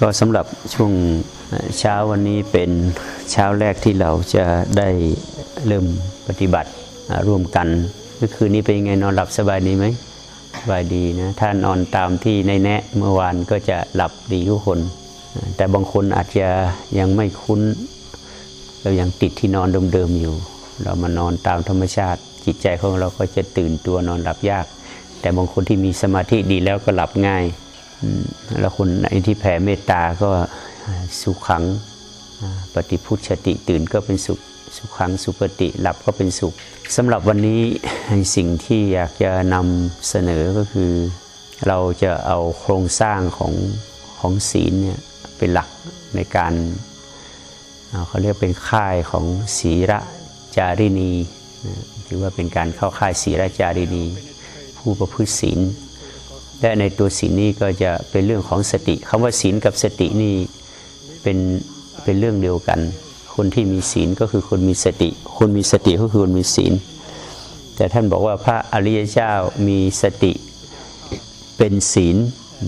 ก็สำหรับช่วงเช้าวันนี้เป็นเช้าแรกที่เราจะได้เริ่มปฏิบัติร่วมกันเมื่อคืนนี้เป็นยังไงนอนหลับสบายดีไหมสบายดีนะถ้านอนตามที่ในแนะเมื่อวานก็จะหลับดีทุกคน แต่บางคนอาจจะยังไม่คุ้น เรายังติดที่นอนเดิมๆอยู่ เรามานอนตามธรรมชาติจิตใจของเราก็จะตื่นตัวนอนหลับยาก แต่บางคนที่มีสมาธิดีแล้วก็หลับง่าย แล้วคนไหนที่แผ่เมตตาก็สุขขังปฏิพุทธติตื่นก็เป็นสุขสุขขังสุปฏิหลับก็เป็นสุขสำหรับวันนี้สิ่งที่อยากจะนำเสนอก็คือ เราจะเอาโครงสร้างของของศีลเนี่ยเป็นหลักในการเขาเรียกเป็นค่ายของศีระจารินีถือว่าเป็นการเข้าค่ายศีระจารินี ผู้ประพฤติศีล และในตัวศีลนี่ก็จะเป็นเรื่องของสติคำว่าศีลกับสตินี่เป็นเป็นเรื่องเดียวกัน คนที่มีศีลก็คือคนมีสติ คนมีสติก็คือคนมีศีล แต่ท่านบอกว่าพระอริยเจ้ามีสติเป็นศีล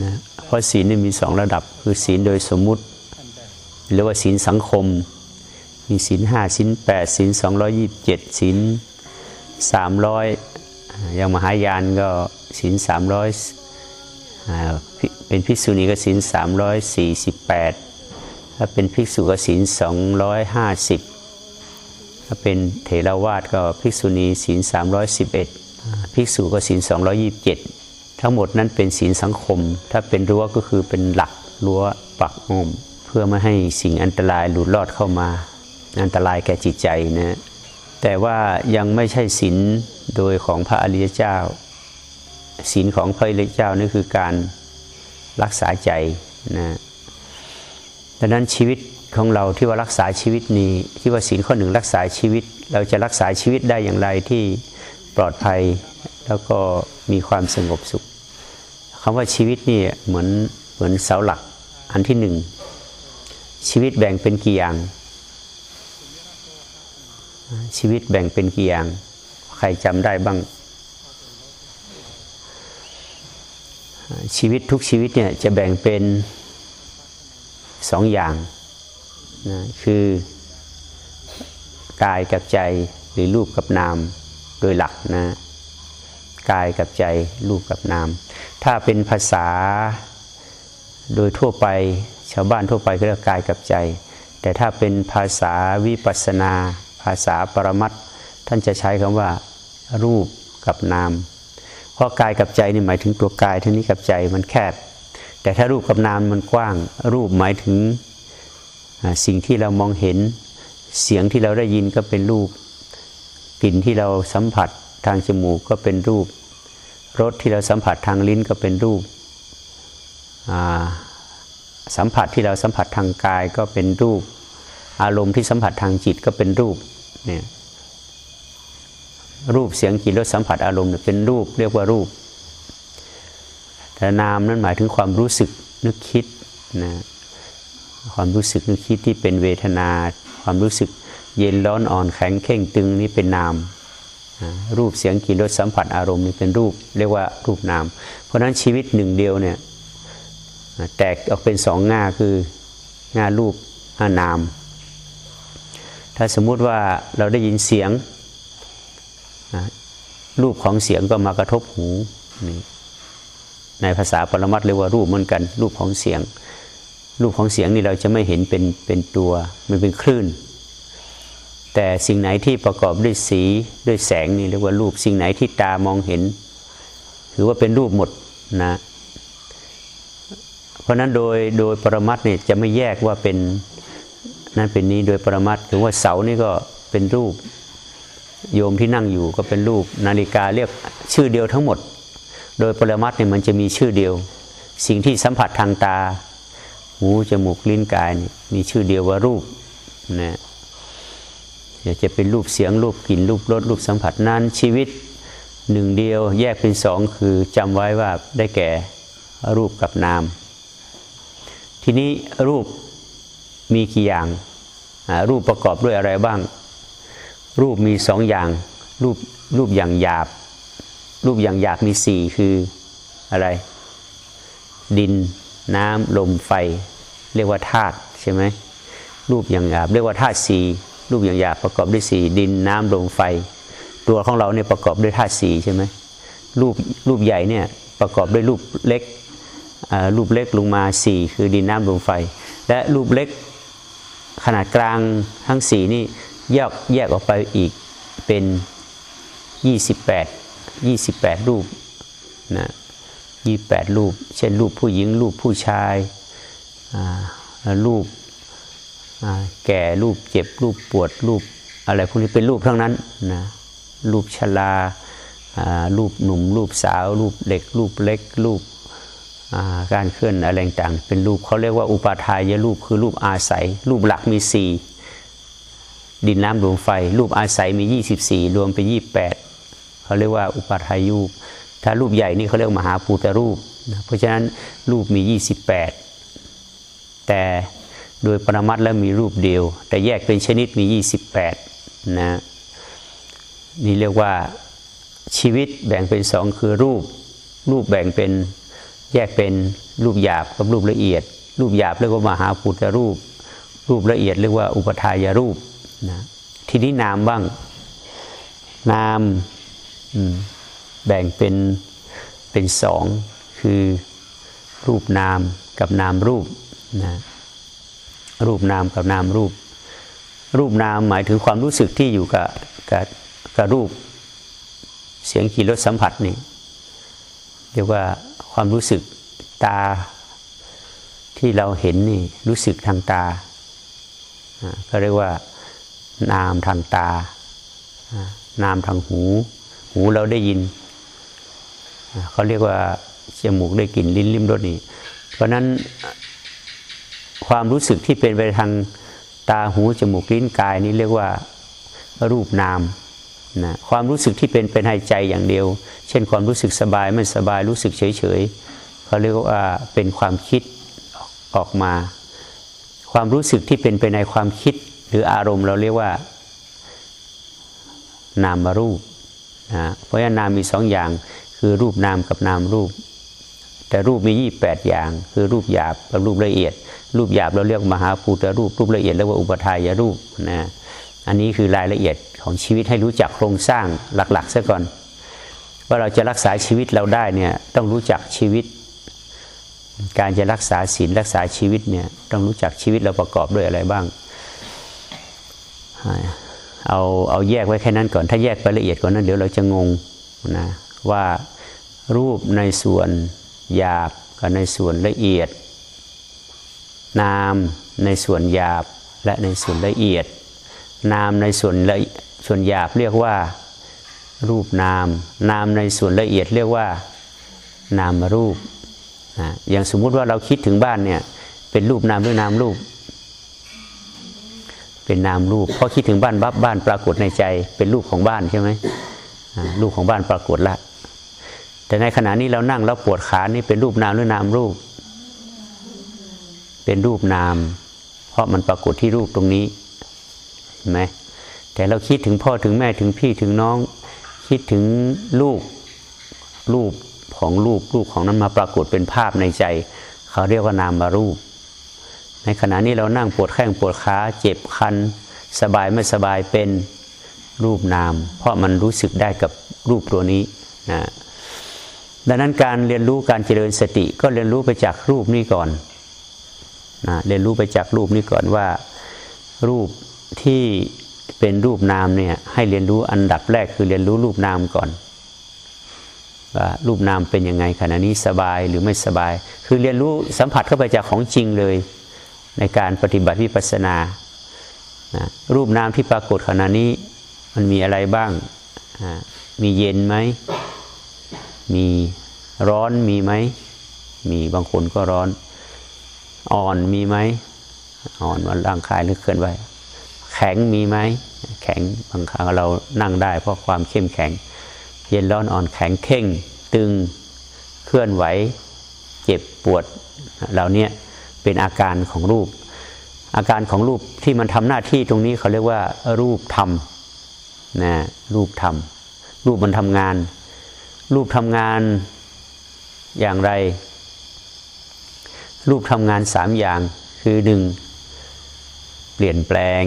นะเพราะศีลนี่มีสองระดับ คือศีลโดยสมมุติ หรือว่าศีลสังคม มีศีลห้าศีลแปดศีลสองร้อยยี่สิบเจ็ดศีลสามร้อยอย่างมหายานก็ศีลสามร้อย เป็นภิกษุณีก็ศีลสามร้อยสี่สิบแปดถ้าเป็นภิกษุก็ศีลสองร้อยห้าสิบถ้าเป็นเถรวาทก็ภิกษุณีศีลสามร้อยสิบเอ็ดภิกษุก็ศีลสองร้อยี่สิบเจ็ดทั้งหมดนั้นเป็นศีลสังคม ถ้าเป็นรั้วก็คือเป็นหลักรั้วปักงมเพื่อไม่ให้สิ่งอันตรายหลุดลอดเข้ามา อันตรายแก่จิตใจนะแต่ว่ายังไม่ใช่ศีลโดยของพระอริยเจ้า ศีลของพระอริยเจ้านี่คือการรักษาใจนะดังนั้นชีวิตของเราที่ว่ารักษาชีวิตนี้ที่ว่าศีลข้อหนึ่งรักษาชีวิต เราจะรักษาชีวิตได้อย่างไรที่ปลอดภัยแล้วก็มีความสงบสุขคำว่าชีวิตนี่เหมือนเหมือนเสาหลักอันที่หนึ่งชีวิตแบ่งเป็นกี่อย่าง ชีวิตแบ่งเป็นกี่อย่าง ใครจำได้บ้าง ชีวิตทุกชีวิตเนี่ยจะแบ่งเป็นสองอย่างนะคือกายกับใจหรือรูปกับนามโดยหลักนะกายกับใจรูปกับนาม ถ้าเป็นภาษาโดยทั่วไปชาวบ้านทั่วไปก็เรียกกายกับใจ แต่ถ้าเป็นภาษาวิปัสนา ภาษาปรมัตท่านจะใช้คำว่า รูปกับนาม ราะกายกับใจนี่หมายถึงตัวกายท่านี้กับใจมันแคบ แต่ถ้ารูปกับนามมันกว้าง รูปหมายถึงสิ่งที่เรามองเห็น เสียงที่เราได้ยินก็เป็นรูป กลิ่นที่เราสัมผัสทางจมูกก็เป็นรูป รสที่เราสัมผัสทางลิ้นก็เป็นรูป สัมผัสที่เราสัมผัสทางกายก็เป็นรูป อารมณ์ที่สัมผัสทางจิตก็เป็นรูปเนี่ย รูปเสียงกลิ่นรสสัมผัสอารมณ์เป็นรูปเรียกว่ารูป แต่นามนั้นหมายถึงความรู้สึกนึกคิดนะความรู้สึกนึกคิดที่เป็นเวทนา ความรู้สึกเย็นร้อนอ่อนแข็งเข่งตึงนี่เป็นนามรูปเสียงกลิ่นรสสัมผัสอารมณ์นี่เป็นรูป เรียกว่ารูปนาม เพราะฉะนั้นชีวิตหนึ่งเดียวเนี่ยแตกออกเป็นสองง่าคือง่ารูปงานาม ถ้าสมมุติว่าเราได้ยินเสียง รูปของเสียงก็มากระทบหูนี่ในภาษาปรมัตเรียกว่ารูปเหมือนกัน รูปของเสียง รูปของเสียงนี่เราจะไม่เห็นเป็นเป็นตัวมันเป็นคลื่น แต่สิ่งไหนที่ประกอบด้วยสีด้วยแสงนี่เรียกว่ารูปสิ่งไหนที่ตามองเห็น ถือว่าเป็นรูปหมดนะเพราะนั้นโดยโดยปรมัตเนี่ยจะไม่แยกว่าเป็นนั่นเป็นนี้โดยปรมัตถือว่าเสานี่ก็เป็นรูป โยมที่นั่งอยู่ก็เป็นรูปนาฬิกาเรียกชื่อเดียวทั้งหมด โดยปรมัตเนี่ยมันจะมีชื่อเดียว สิ่งที่สัมผัสทางตา หูจมูกลิ้นกายมีชื่อเดียวว่ารูปนะอยากจะเป็นรูปเสียงรูปกลิ่นรูปรสรูปสัมผัสนั้นชีวิตหนึ่งเดียวแยกเป็นสองคือจำไว้ว่าได้แก่รูปกับนาม ทีนี้รูปมีกี่อย่างรูปประกอบด้วยอะไรบ้าง รูปมีสองอย่าง รูปรูปอย่างหยาบ รูปอย่างหยาบมีสี่คืออะไร ดินน้ำลมไฟ เรียกว่าธาตุใช่ไหมรูปอย่างหยาบ เรียกว่าธาตุสี่รูปอย่างหยาบประกอบด้วยสี่ดินน้ำลมไฟ ตัวของเราเนี่ยประกอบด้วยธาตุสี่ใช่ไหมรูปรูปใหญ่เนี่ยประกอบด้วยรูปเล็กรูปเล็กลงมาสี่คือดินน้ำลมไฟ และรูปเล็กขนาดกลางทั้งสี่นี่ แยกแยกออกไปอีกเป็น 28 28 รูปนะ28 รูป เช่นรูปผู้หญิงรูปผู้ชายรูปแก่รูปเจ็บรูปปวดรูปอะไรพวกนี้เป็นรูปทั้งนั้นนะรูปชรารูปหนุ่ม รูปสาว รูปเล็ก รูปเล็ก รูปการเคลื่อนอะไรต่างเป็นรูปเขาเรียกว่าอุปาทายรูปคือรูปอาศัย รูปหลักมีสี่ ดินน้ำลมไฟ รูปอาศัยมี 24 รวมเป็น28เขาเรียกว่าอุปาทายูป ถ้ารูปใหญ่นี่เขาเรียกมหาภูตรูปนะเพราะฉะนั้นรูปมี 28 แต่โดยปรมัตแล้วมีรูปเดียว แต่แยกเป็นชนิดมี 28นะนี่เรียกว่าชีวิตแบ่งเป็นสองคือรูป รูปแบ่งเป็นแยกเป็นรูปหยาบกับรูปละเอียด รูปหยาบเรียกว่ามหาภูตรูป รูปละเอียดเรียกว่าอุปทายรูป นะทีนี้นามบ้าง นามแบ่งเป็นเป็นสองคือรูปนามกับนามรูปนะรูปนามกับนามรูป รูปนามหมายถึงความรู้สึกที่อยู่กับกับกับรูป เสียงขี่รถสัมผัสนี่เรียกว่าความรู้สึกตาที่เราเห็นนี่รู้สึกทางตาก็เรียกว่า นามทางตา นามทางหู หูเราได้ยิน เขาเรียกว่าจมูกได้กลิ่นลิ้นลิ้มรสนี่ เพราะนั้นความรู้สึกที่เป็นไปทางตาหูจมูกลิ้นกายนี้เรียกว่ารูปนามนะความรู้สึกที่เป็นเป็นหายใจอย่างเดียว เช่นความรู้สึกสบายไม่สบายรู้สึกเฉยเฉยเขาเรียกว่าเป็นความคิดออกมา ความรู้สึกที่เป็นไปในความคิด หรืออารมณ์เราเรียกว่า นามรูปนะเพราะฉะนั้นนามมีสองอย่างคือรูปนามกับนามรูป แต่รูปมียี่แปดอย่าง คือรูปหยาบกับรูปละเอียด รูปหยาบเราเรียกมหาภูตรูปรูปละเอียดเรียกว่าอุปทายรูปนะอันนี้คือรายละเอียดของชีวิตให้รู้จักโครงสร้างหลักๆซะก่อน ว่าเราจะรักษาชีวิตเราได้เนี่ยต้องรู้จักชีวิต การจะรักษาศีลรักษาชีวิตเนี่ยต้องรู้จักชีวิตเราประกอบด้วยอะไรบ้าง เอาเอาแยกไว้แค่นั้นก่อน ถ้าแยกไปละเอียดกว่านั้นเดี๋ยวเราจะงงนะว่ารูปในส่วนหยาบกับในส่วนละเอียด นามในส่วนหยาบและในส่วนละเอียด นามในส่วนละส่วนหยาบเรียกว่ารูปนาม นามในส่วนละเอียดเรียกว่า นามรูปนะอย่างสมมุติว่าเราคิดถึงบ้านเนี่ยเป็นรูปนามหรือนามรูป เป็นนามรูปพอคิดถึงบ้านบับบ้านปรากฏในใจ เป็นรูปของบ้านใช่ไหมรูปของบ้านปรากฏละ แต่ในขณะนี้เรานั่งแล้วปวดขานี่เป็นรูปนามหรือนามรูป เป็นรูปนาม เพราะมันปรากฏที่รูปตรงนี้เห็นไหมแต่เราคิดถึงพ่อถึงแม่ถึงพี่ถึงน้อง คิดถึงลูกรูปของรูปรูปของนั้นมาปรากฏเป็นภาพในใจ เขาเรียกว่านามารูป ในขณะนี้เรานั่งปวดแข้งปวดขาเจ็บคัน สบายไม่สบายเป็นรูปนาม เพราะมันรู้สึกได้กับรูปตัวนี้นะดังนั้นการเรียนรู้การเจริญสติ ก็เรียนรู้ไปจากรูปนี้ก่อนนะเรียนรู้ไปจากรูปนี้ก่อนว่า รูปที่เป็นรูปนามเนี่ยให้เรียนรู้อันดับแรกคือเรียนรู้รูปนามก่อนว่ารูปนามเป็นยังไงขณะนี้สบายหรือไม่สบาย คือเรียนรู้สัมผัสเข้าไปจากของจริงเลย ในการปฏิบัติวิปัสสนานะรูปนามที่ปรากฏขณะนี้มันมีอะไรบ้าง มีเย็นไหม มีร้อนมีไหม มีบางคนก็ร้อน อ่อนมีไหม อ่อนวันร่างกายหรือเคลื่อนไหวแข็งมีไหม แข็งบางครั้งเรานั่งได้เพราะความเข้มแข็ง เย็นร้อนอ่อนแข็งเข่ง ตึง เคลื่อนไหว เจ็บปวด เหล่านี้ เป็นอาการของรูป อาการของรูปที่มันทำหน้าที่ตรงนี้เขาเรียกว่ารูปธรรมนะรูปธรรม รูปมันทำงาน รูปทำงานอย่างไร รูปทำงานสามอย่างคือหนึ่งเปลี่ยนแปลง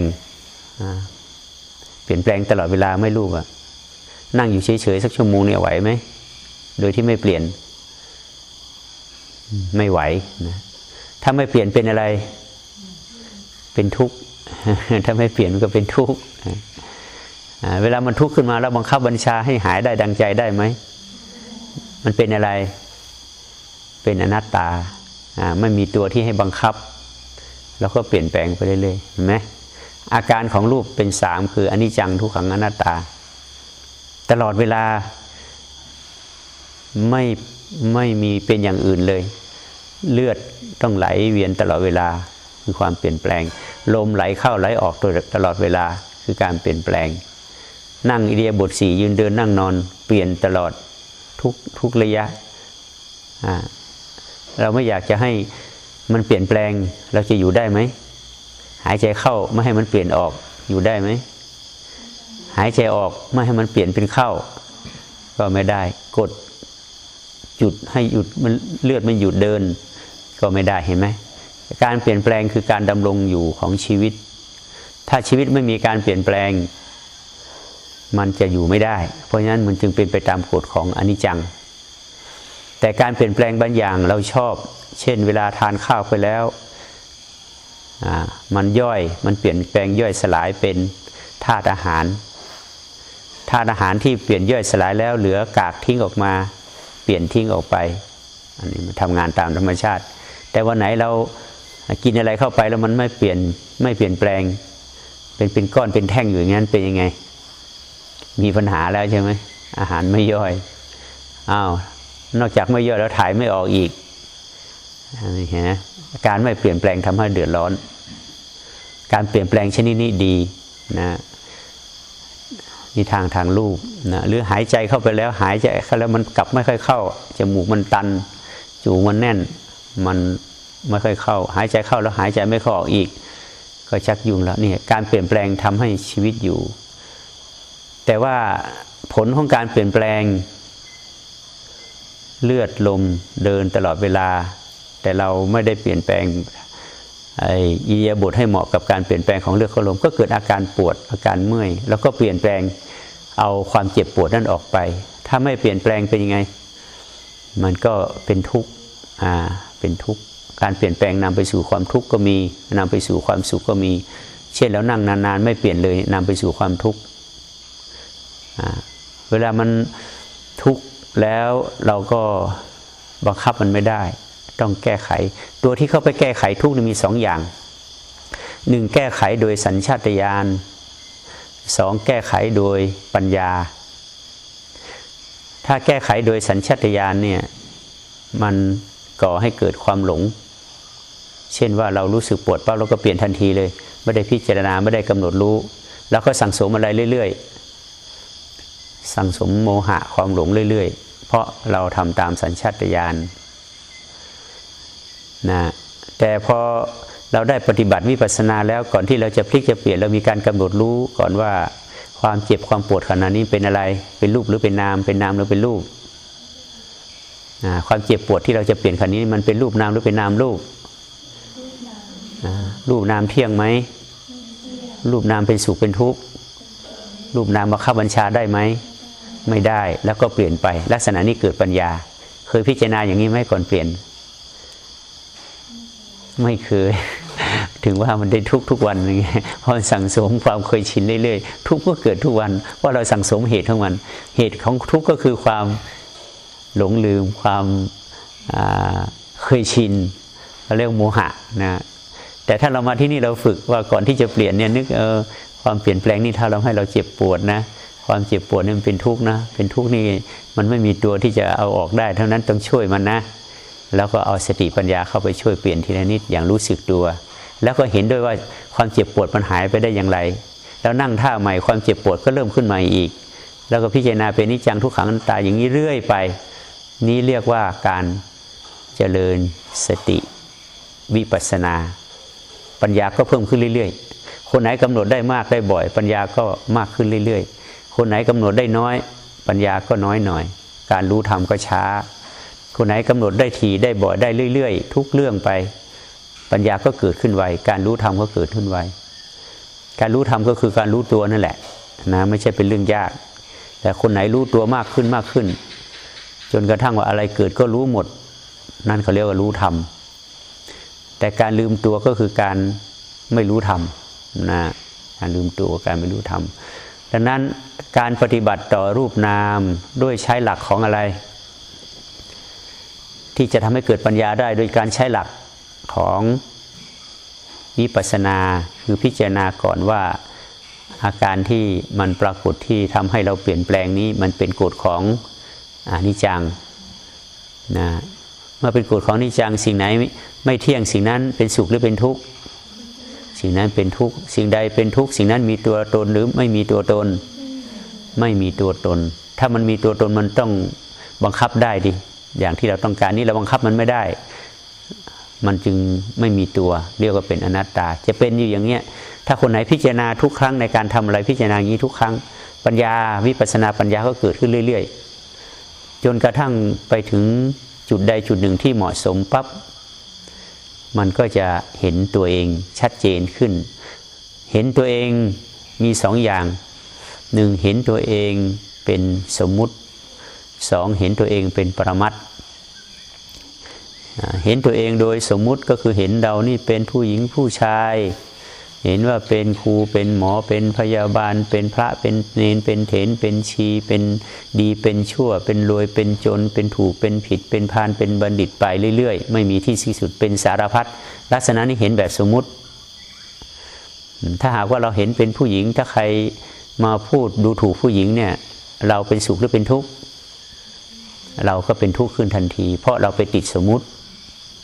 เปลี่ยนแปลงตลอดเวลาไม่ลูกอะนั่งอยู่เฉยๆสักชั่วโมงเนี่ยไหวไหม โดยที่ไม่เปลี่ยนไม่ไหวนะ ถ้าไม่เปลี่ยนเป็นอะไร เป็นทุกข์ถ้าไม่เปลี่ยนก็เป็นทุกข์เวลามันทุกข์ขึ้นมาแล้วบังคับบัญชาให้หายได้ดังใจได้ไหม มันเป็นอะไร เป็นอนัตตาไม่มีตัวที่ให้บังคับ แล้วก็เปลี่ยนแปลงไปเรื่อยๆเห็นไหมอาการของรูปเป็นสามคืออนิจจังทุกขังอนัตตา ตลอดเวลาไม่ไม่มีเป็นอย่างอื่นเลย เลือด ต้องไหลเวียนตลอดเวลาคือความเปลี่ยนแปลง ลมไหลเข้าไหลออกตลอดเวลาคือการเปลี่ยนแปลง นั่งอิเดียบทสี่ยืนเดินนั่งนอนเปลี่ยนตลอดทุกทุกระยะ เราไม่อยากจะให้มันเปลี่ยนแปลงเราจะอยู่ได้ไหมหายใจเข้าไม่ให้มันเปลี่ยนออกอยู่ได้ไหมหายใจออกไม่ให้มันเปลี่ยนเป็นเข้า ก็ไม่ได้กดจุดให้หยุดมันเลือดมันหยุดเดิน ก็ไม่ได้เห็นไหมการเปลี่ยนแปลงคือการดำรงอยู่ของชีวิต ถ้าชีวิตไม่มีการเปลี่ยนแปลง มันจะอยู่ไม่ได้ เพราะฉะนั้นมันจึงเป็นไปตามกฎของอนิจจัง แต่การเปลี่ยนแปลงบางอย่างเราชอบ เช่น เวลาทานข้าวไปแล้วมันย่อยมันเปลี่ยนแปลงย่อยสลายเป็นธาตุอาหารธาตุอาหารที่เปลี่ยนย่อยสลายแล้วเหลือกากทิ้งออกมา เปลี่ยนทิ้งออกไป อันนี้มันทำงานตามธรรมชาติ แต่วันไหนเรากินอะไรเข้าไปแล้วมันไม่เปลี่ยนไม่เปลี่ยนแปลง เป็นเป็นก้อนเป็นแท่งอยู่อย่างนั้นเป็นยังไง มีปัญหาแล้วใช่ไหมอาหารไม่ย่อยอ้าวนอกจากไม่ย่อยแล้วถ่ายไม่ออกอีกนี่ฮะการไม่เปลี่ยนแปลงทำให้เดือดร้อน การเปลี่ยนแปลงชนิดนี้ดีนะนี่ทางทางรูปนะหรือหายใจเข้าไปแล้วหายใจเข้าแล้วมันกลับไม่ค่อยเข้าจมูกมันตันจูมันแน่น มันไม่ค่อยเข้า หายใจเข้าแล้วหายใจไม่เข้าออกอีก ก็ชักยุ่งแล้วเนี่ยการเปลี่ยนแปลงทำให้ชีวิตอยู่ แต่ว่าผลของการเปลี่ยนแปลง เลือดลมเดินตลอดเวลา แต่เราไม่ได้เปลี่ยนแปลงไอ้อิยบทให้เหมาะกับการเปลี่ยนแปลงของเลือดข้ลม ก็เกิดอาการปวดอาการเมื่อย แล้วก็เปลี่ยนแปลงเอาความเจ็บปวดนั่นออกไป ถ้าไม่เปลี่ยนแปลงเป็นยังไง มันก็เป็นทุกข์อ่า เป็นทุกข์ การเปลี่ยนแปลงนำไปสู่ความทุกข์ก็มีนำไปสู่ความสุขก็มี เช่นแล้วนั่งนานๆ ไม่เปลี่ยนเลยนำไปสู่ความทุกข์เวลามันทุกข์แล้วเราก็บังคับมันไม่ได้ ต้องแก้ไข ตัวที่เข้าไปแก้ไขทุกข์มีสองอย่างหนึ่งแก้ไขโดยสัญชาตญาณสองแก้ไขโดยปัญญา ถ้าแก้ไขโดยสัญชาตญาณเนี่ยมัน ก่อให้เกิดความหลง เช่นว่าเรารู้สึกปวดปั๊บเราก็เปลี่ยนทันทีเลย ไม่ได้พิจารณาไม่ได้กำหนดรู้แล้วก็สั่งสมอะไรเรื่อย ๆ สั่งสมโมหะความหลงเรื่อย ๆ เพราะเราทำตามสัญชาตญาณนะแต่พอเราได้ปฏิบัติวิปัสสนาแล้วก่อนที่เราจะพลิกจะเปลี่ยนเรามีการกำหนดรู้ก่อนว่าความเจ็บความปวดขณะนี้เป็นอะไร เป็นรูปหรือเป็นนาม เป็นนามหรือเป็นรูป ความเจ็บปวดที่เราจะเปลี่ยนขณะนี้มันเป็นรูปนามหรือเป็นนามรูปรูปนามเที่ยงไหมรูปนามเป็นสุขเป็นทุกข์รูปนามมาข้าบัญชาได้ไหมไม่ได้แล้วก็เปลี่ยนไป ลักษณะนี้เกิดปัญญา เคยพิจารณาอย่างนี้ไหมก่อนเปลี่ยน ไม่เคย ถึงว่ามันได้ทุกทุกวันอย่างเงี้ยพอสั่งสมความเคยชินเรื่อยๆทุกก็เกิดทุกวันเพราะเราสั่งสมเหตุทั้งวัน เหตุของทุกก็คือความ หลงลืมความเคยชินเรียกโมหะนะแต่ถ้าเรามาที่นี่เราฝึกว่าก่อนที่จะเปลี่ยนเนี่ยนึกเออความเปลี่ยนแปลงนี่ถ้าเราให้เราเจ็บปวดนะ ความเจ็บปวดนี่มันเป็นทุกข์นะ เป็นทุกข์นี่มันไม่มีตัวที่จะเอาออกได้เท่านั้นต้องช่วยมันนะ แล้วก็เอาสติปัญญาเข้าไปช่วยเปลี่ยนทีละนิดอย่างรู้สึกตัว แล้วก็เห็นด้วยว่าความเจ็บปวดมันหายไปได้อย่างไร แล้วนั่งท่าใหม่ความเจ็บปวดก็เริ่มขึ้นมาอีก แล้วก็พิจารณาเป็นนิจังทุกขังตาอย่างนี้เรื่อยไป นี้เรียกว่าการเจริญสติวิปัสนา ปัญญาก็เพิ่มขึ้นเรื่อยๆ คนไหนกำหนดได้มากได้บ่อย ปัญญาก็มากขึ้นเรื่อยๆ คนไหนกำหนดได้น้อย ปัญญาก็น้อยหน่อย การรู้ธรรมก็ช้า คนไหนกำหนดได้ทีได้บ่อยได้เรื่อย ๆ ทุกเรื่องไป ปัญญาก็เกิดขึ้นไวการรู้ธรรมก็เกิดขึ้นไวการรู้ธรรมก็คือการรู้ตัวนั่นแหละนะไม่ใช่เป็นเรื่องยาก แต่คนไหนรู้ตัวมากขึ้นมากขึ้น จนกระทั่งว่าอะไรเกิดก็รู้หมด นั่นเขาเรียกว่ารู้ธรรมแต่การลืมตัวก็คือการไม่รู้ธรรมนะการลืมตัวการไม่รู้ธรรมดังนั้นการปฏิบัติต่อรูปนามด้วยใช้หลักของอะไร ที่จะทำให้เกิดปัญญาได้โดยการใช้หลักของวิปัสสนาคือพิจารณาก่อนว่าอาการที่มันปรากฏที่ทำให้เราเปลี่ยนแปลงนี้มันเป็นกฎของ อนิจจังนะเมื่อเป็นกฎของนิจจังสิ่งไหนไม่เที่ยงสิ่งนั้นเป็นสุขหรือเป็นทุกข์สิ่งนั้นเป็นทุกข์สิ่งใดเป็นทุกข์สิ่งนั้นมีตัวตนหรือไม่มีตัวตน ไม่มีตัวตน ถ้ามันมีตัวตนมันต้องบังคับได้ดิอย่างที่เราต้องการนี่เราบังคับมันไม่ได้ มันจึงไม่มีตัว เรียกว่าเป็นอนัตตา จะเป็นอยู่อย่างเงี้ยถ้าคนไหนพิจารณาทุกครั้งในการทำอะไรพิจารณาอย่างนี้ทุกครั้ง ปัญญาวิปัสสนาปัญญาก็เกิดขึ้นเรื่อย ๆ จนกระทั่งไปถึงจุดใดจุดหนึ่งที่เหมาะสมปั๊บมันก็จะเห็นตัวเองชัดเจนขึ้น เห็นตัวเองมีสองอย่างหนึ่งเห็นตัวเองเป็นสมมุติสองเห็นตัวเองเป็นปรมัตถ์เห็นตัวเองโดยสมมุติก็คือเห็นเรานี่เป็นผู้หญิงผู้ชาย เห็นว่าเป็นครูเป็นหมอเป็นพยาบาล เป็นพระเป็นเนนเป็นเถนเป็นชี เป็นดีเป็นชั่ว เป็นรวยเป็นจน เป็นถูกเป็นผิด เป็นพานเป็นบัณฑิตไปเรื่อยๆ ไม่มีที่สิ้นสุดเป็นสารพัดลักษณะนี้เห็นแบบสมมุติ ถ้าหากว่าเราเห็นเป็นผู้หญิง ถ้าใครมาพูดดูถูกผู้หญิงเนี่ย เราเป็นสุขหรือเป็นทุกข์เราก็เป็นทุกข์ขึ้นทันที เพราะเราไปติดสมมุติ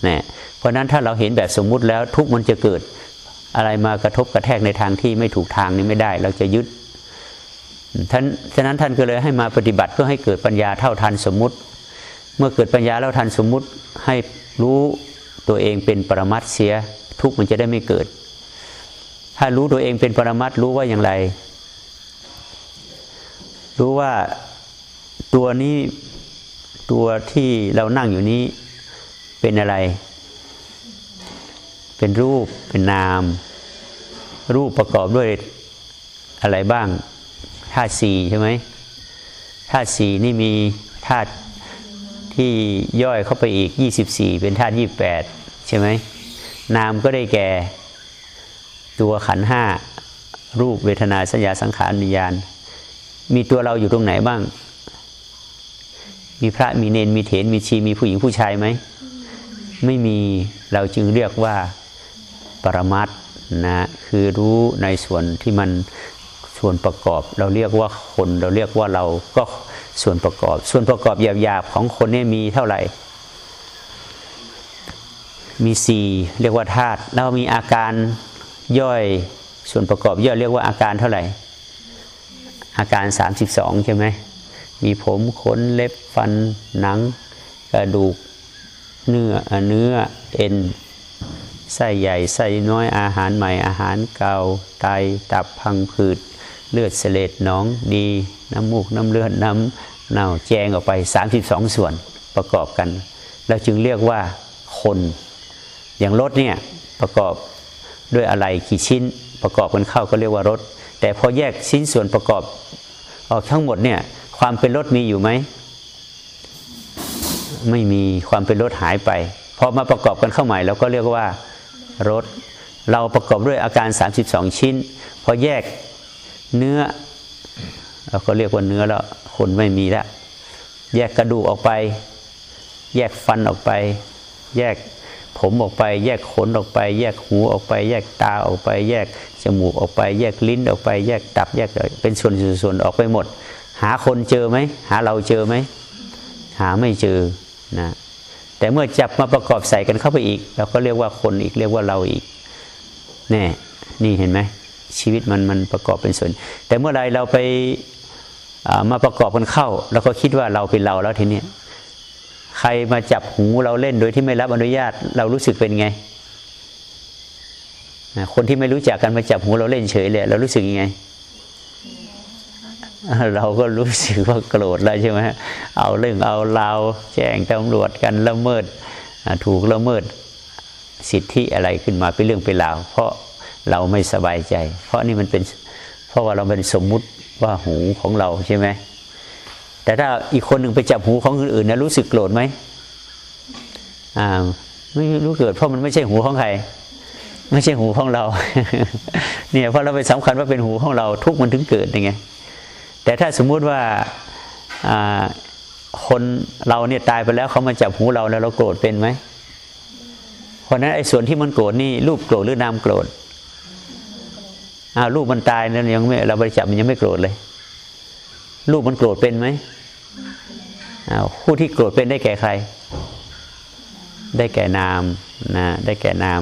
นะเพราะนั้นถ้าเราเห็นแบบสมมุติแล้วทุกข์มันจะเกิด อะไรมากระทบกระแทกในทางที่ไม่ถูกทางนี้ไม่ได้ เราจะยึดท่านฉะนั้นท่านก็เลยให้มาปฏิบัติเพื่อให้เกิดปัญญาเท่าทันสมมุติ เมื่อเกิดปัญญาแล้วทันสมมุติให้รู้ตัวเองเป็นปรมัตเสียทุกข์มันจะได้ไม่เกิด ถ้ารู้ตัวเองเป็นปรมัตรู้ว่าอย่างไร รู้ว่าตัวนี้ตัวที่เรานั่งอยู่นี้เป็นอะไร เป็นรูปเป็นนาม รูปประกอบด้วยอะไรบ้างธาตุสี่ใช่ไหมธาตุสี่นี่มีธาตุที่ย่อยเข้าไปอีก 24 เป็นธาตุ28 ใช่ไหมนามก็ได้แก่ตัวขันห้ารูปเวทนาสัญญาสังขารวิญญาณ มีตัวเราอยู่ตรงไหนบ้าง มีพระมีเนนมีเถนมีชีมีผู้หญิงผู้ชายไหม ไม่มีเราจึงเรียกว่า ปรมัตนะคือรู้ในส่วนที่มันส่วนประกอบ เราเรียกว่าคนเราเรียกว่าเราก็ส่วนประกอบ ส่วนประกอบหยาบๆของคนนี่มีเท่าไหร่ มีสี่เรียกว่าธาตุแล้วมีอาการย่อยส่วนประกอบย่อยเรียกว่าอาการเท่าไหร่ อาการ 32 ใช่ไหมมีผมขนเล็บฟันหนัง กระดูกเนื้อเนื้อเอ็น ไส้ใหญ่ไส้น้อยอาหารใหม่อาหารเก่าไตตับพังผืด เลือดเสลดหนองดี น้ำมูกน้ำเลือดน้ำเน่าแจงออกไป 32 ส่วนประกอบกันเราจึงเรียกว่าคน อย่างรถเนี่ยประกอบด้วยอะไรกี่ชิ้นประกอบกันเข้าก็เรียกว่ารถ แต่พอแยกชิ้นส่วนประกอบออกทั้งหมดเนี่ยความเป็นรถมีอยู่ไหมไม่มีความเป็นรถหายไปพอมาประกอบกันเข้าใหม่เราก็เรียกว่า รถเราประกอบด้วยอาการ 32 ชิ้น พอแยกเนื้อ เราก็เรียกว่าเนื้อแล้วคนไม่มีแล้ว แยกกระดูกออกไป แยกฟันออกไป แยกผมออกไป แยกขนออกไป แยกหูออกไป แยกตาออกไป แยกจมูกออกไป แยกลิ้นออกไป แยกตับแยกเป็นส่วนๆออกไปหมด หาคนเจอไหมหาเราเจอไหมหาไม่เจอนะ แต่เมื่อจับมาประกอบใส่กันเข้าไปอีก เราก็เรียกว่าคนอีกเรียกว่าเราอีกแน่นี่เห็นไหมชีวิตมันมันประกอบเป็นส่วน แต่เมื่อไรเราไปมาประกอบกันเข้าเราก็คิดว่าเราเป็นเราแล้วทีนี้ใครมาจับหูเราเล่นโดยที่ไม่รับอนุญาตเรารู้สึกเป็นไง คนที่ไม่รู้จักกันมาจับหูเราเล่นเฉยเลยเรารู้สึกยังไง เราก็รู้สึกว่าโกรธแล้วใช่ไหมเอาเรื่องเอาราวแจ้งตำรวจกันละเมิดถูกละเมิดสิทธิอะไรขึ้นมาเป็นเรื่องเป็นราว เพราะเราไม่สบายใจ เพราะนี่มันเป็นเพราะว่าเราเป็นสมมุติว่าหูของเราใช่ไหมแต่ถ้าอีกคนหนึ่งไปจับหูของคนอื่นนะรู้สึกโกรธไหมอ่าไม่รู้เกิด เพราะมันไม่ใช่หูของใคร ไม่ใช่หูของเรา เนี่ยเพราะเราไปสำคัญว่าเป็นหูของเรา ทุกมันถึงเกิดยังไง แต่ถ้าสมมุติว่าคนเราเนี่ยตายไปแล้วเขามาจับหูเราแล้วเราโกรธเป็นไหมเพราะนั้นไอ้ส่วนที่มันโกรธนี่รูปโกรธหรือนามโกรธอ้าวรูปมันตายแล้วยังไม่เราไปจับมันยังไม่โกรธเลยรูปมันโกรธเป็นไหมอ้าวผู้ที่โกรธเป็นได้แก่ใคร ได้แก่นามนะได้แก่นาม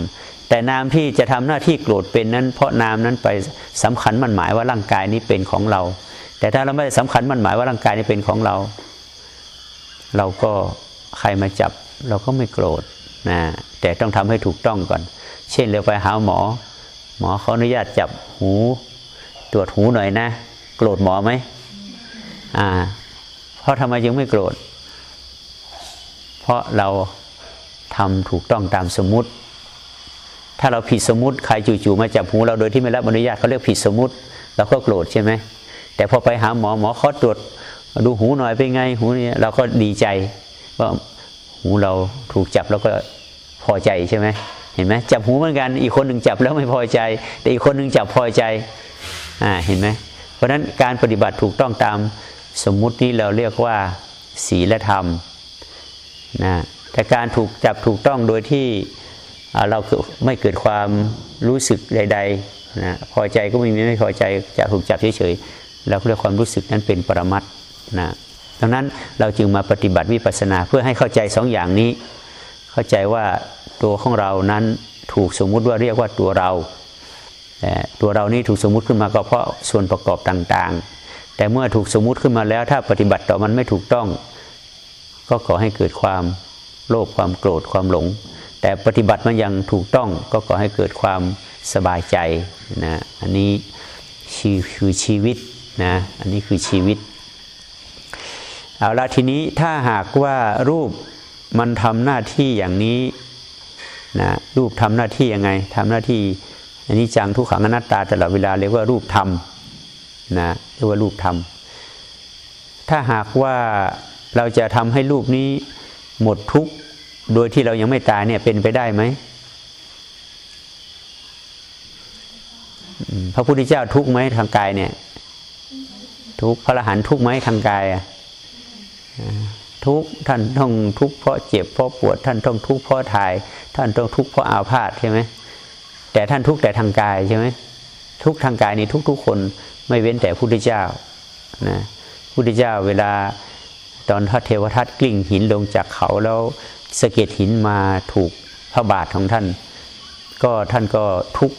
แต่นามที่จะทำหน้าที่โกรธเป็นนั้น เพราะนามนั้นไปสำคัญมันหมายว่าร่างกายนี้เป็นของเรา แต่ถ้าเราไม่ได้สำคัญมันหมายว่าร่างกายนี้เป็นของเรา เราก็ใครมาจับ เราก็ไม่โกรธนะแต่ต้องทำให้ถูกต้องก่อน เช่นเราไปหาหมอ หมอเขาอนุญาตจับหู ตรวจหูหน่อยนะ โกรธหมอไหมอ่า เพราะทำไมยังไม่โกรธ เพราะเราทำถูกต้องตามสมมติ ถ้าเราผิดสมมติใครจู่ๆมาจับหูเราโดยที่ไม่รับอนุญาตเขาเรียกผิดสมมติเราก็โกรธใช่ไหม แต่พอไปหาหมอหมอเขาตรวจดูหูหน่อยเป็นไง หูนี้เราก็ดีใจว่าหูเราถูกจับแล้วก็พอใจใช่ไหมเห็นไหมจับหูเหมือนกันอีกคนหนึ่งจับแล้วไม่พอใจ แต่อีกคนหนึ่งจับพอใจอ่าเห็นไหมเพราะฉะนั้นการปฏิบัติถูกต้องตามสมมุตินี้เราเรียกว่าศีลธรรมนะแต่การถูกจับถูกต้องโดยที่เราไม่เกิดความรู้สึกใดๆนะพอใจก็ไม่มีไม่พอใจจะถูกจับเฉยๆ เราเรียกความรู้สึกนั้นเป็นปรมัตนะดังนั้นเราจึงมาปฏิบัติวิปัสสนาเพื่อให้เข้าใจสองอย่างนี้ เข้าใจว่าตัวของเรานั้นถูกสมมุติว่าเรียกว่าตัวเราตัวเรานี่ถูกสมมุติขึ้นมาก็เพราะส่วนประกอบต่างๆ แต่เมื่อถูกสมมุติขึ้นมาแล้ว ถ้าปฏิบัติต่อมันไม่ถูกต้อง ก็ก่อให้เกิดความโลภความโกรธความหลง แต่ปฏิบัติมันยังถูกต้องก็ก่อให้เกิดความสบายใจนะอันนี้คือชีวิต นะอันนี้คือชีวิต เอาละทีนี้ถ้าหากว่ารูปมันทำหน้าที่อย่างนี้นะรูปทำหน้าที่ยังไงทำหน้าที่อันนี้จังทุกขังอนัตตาตลอดเวลาเรียกว่ารูปธรรมนะเรียกว่ารูปธรรมถ้าหากว่าเราจะทำให้รูปนี้หมดทุกข์โดยที่เรายังไม่ตายเนี่ยเป็นไปได้ไหมพระพุทธเจ้าทุกข์ไหมทางกายเนี่ย ทุกพระอรหันต์ทุกไหมทางกายอะทุกท่านต้องทุกเพราะเจ็บเพราะปวด ท่านต้องทุกเพราะถ่าย ท่านต้องทุกเพราะอาพาธใช่ไหมแต่ท่านทุกแต่ทางกายใช่ไหมทุกทางกายนี่ทุกทุกคนไม่เว้นแต่พุทธเจ้านะพุทธเจ้าเวลาตอนพระเทวทัตกลิ้งหินลงจากเขาแล้วสะเก็ดหินมาถูกพระบาทของท่าน ก็ท่านก็ทุก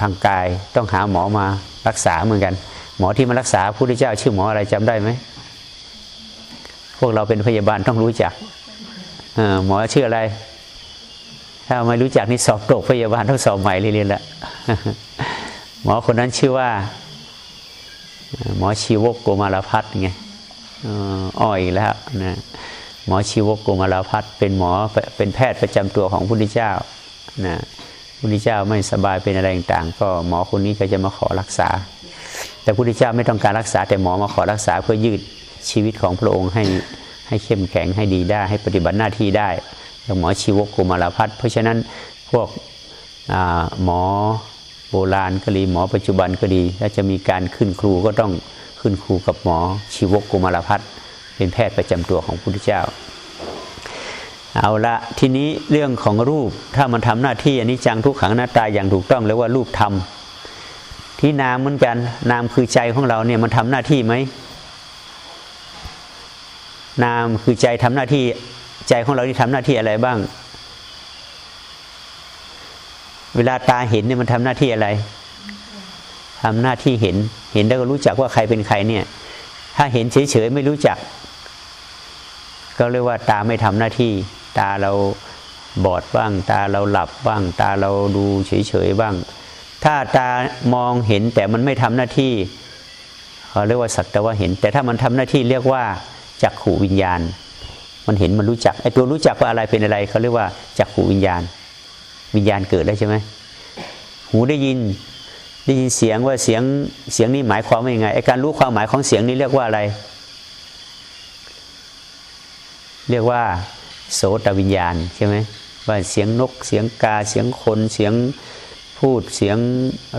ทางกายต้องหาหมอมารักษาเหมือนกัน หมอที่มารักษาพระพุทธเจ้า ชื่อหมออะไรจำได้ไหมพวกเราเป็นพยาบาลต้องรู้จักหมอชื่ออะไร ถ้าไม่รู้จักนี่สอบตกพยาบาลต้องสอบใหม่เรียนละหมอคนนั้นชื่อว่า หมอชีวกโกมาลพัฒน์ไงอ้อยแล้วนะหมอชีวกโกมาลพัฒน์เป็นหมอเป็นแพทย์ประจำตัวของพระพุทธเจ้านะพระพุทธเจ้าไม่สบายเป็นอะไรต่างๆ ก็หมอคนนี้ก็จะมาขอรักษา แต่พระพุทธเจ้าไม่ต้องการรักษาแต่หมอมาขอรักษาเพื่อยืดชีวิตของพระองค์ให้ให้เข้มแข็งให้ดีได้ ให้ปฏิบัติหน้าที่ได้อย่างหมอชีวกกุมารพัฒเพราะฉะนั้นพวกหมอโบราณก็ดีหมอปัจจุบันก็ดีถ้าจะมีการขึ้นครูก็ต้องขึ้นครูกับหมอชีวกกุมารพัฒเป็นแพทย์ประจำตัวของพระพุทธเจ้า เอาละทีนี้เรื่องของรูปถ้ามันทำหน้าที่อันนี้จังทุกขังหน้าตาอย่างถูกต้องเรียกว่ารูปธรรม ที่นามเหมือนกันนามคือใจของเราเนี่ยมันทำหน้าที่ไหมนามคือใจทำหน้าที่ใจของเราที่ทำหน้าที่อะไรบ้าง เวลาตาเห็นเนี่ยมันทำหน้าที่อะไรทำหน้าที่เห็น เห็นแล้วก็รู้จักว่าใครเป็นใครเนี่ย ถ้าเห็นเฉยๆไม่รู้จัก ก็เรียกว่าตาไม่ทำหน้าที่ ตาเราบอดบ้าง ตาเราหลับบ้าง ตาเราดูเฉยๆบ้าง ถ้าตามองเห็นแต่มันไม่ทำหน้าที่เขาเรียกว่าสักแต่ว่าเห็น แต่ถ้ามันทำหน้าที่เรียกว่าจักขูวิญญาณ มันเห็นมันรู้จักไอ้ตัวรู้จักว่าอะไรเป็นอะไรเขาเรียกว่าจักขูวิญญาณ วิญญาณเกิดแล้วใช่ไหมหูได้ยินได้ยินเสียงว่าเสียงเสียงนี้หมายความว่ายังไงไอการรู้ความหมายของเสียงนี้เรียกว่าอะไร เรียกว่า โสตวิญญาณใช่ไหมว่าเสียงนก เสียงกาเสียงคนเสียง พูดเสียง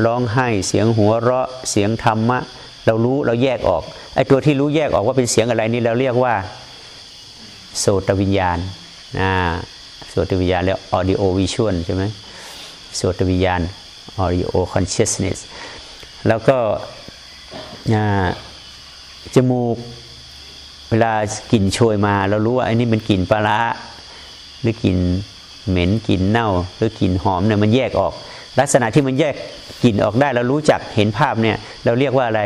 ร้องไห้ เสียงหัวเราะเสียงธรรมะ เรารู้เราแยกออกไอ้ตัวที่รู้แยกออกว่าเป็นเสียงอะไรนี่เราเรียกว่าโสตวิญญาณอ่าโสตวิญญาณเรียก audio visual ใช่ไหมโสตวิญญาณ audio consciousness แล้วก็จมูกเวลากลิ่นโชยมา เรารู้ว่าไอ้นี่เป็นกลิ่นปลาหรือกลิ่นเหม็นกลิ่นเน่า หรือกลิ่นหอมเนี่ยมันแยกออก ลักษณะที่มันแยกกลิ่นออกได้เรารู้จักเห็นภาพเนี่ย เราเรียกว่าอะไร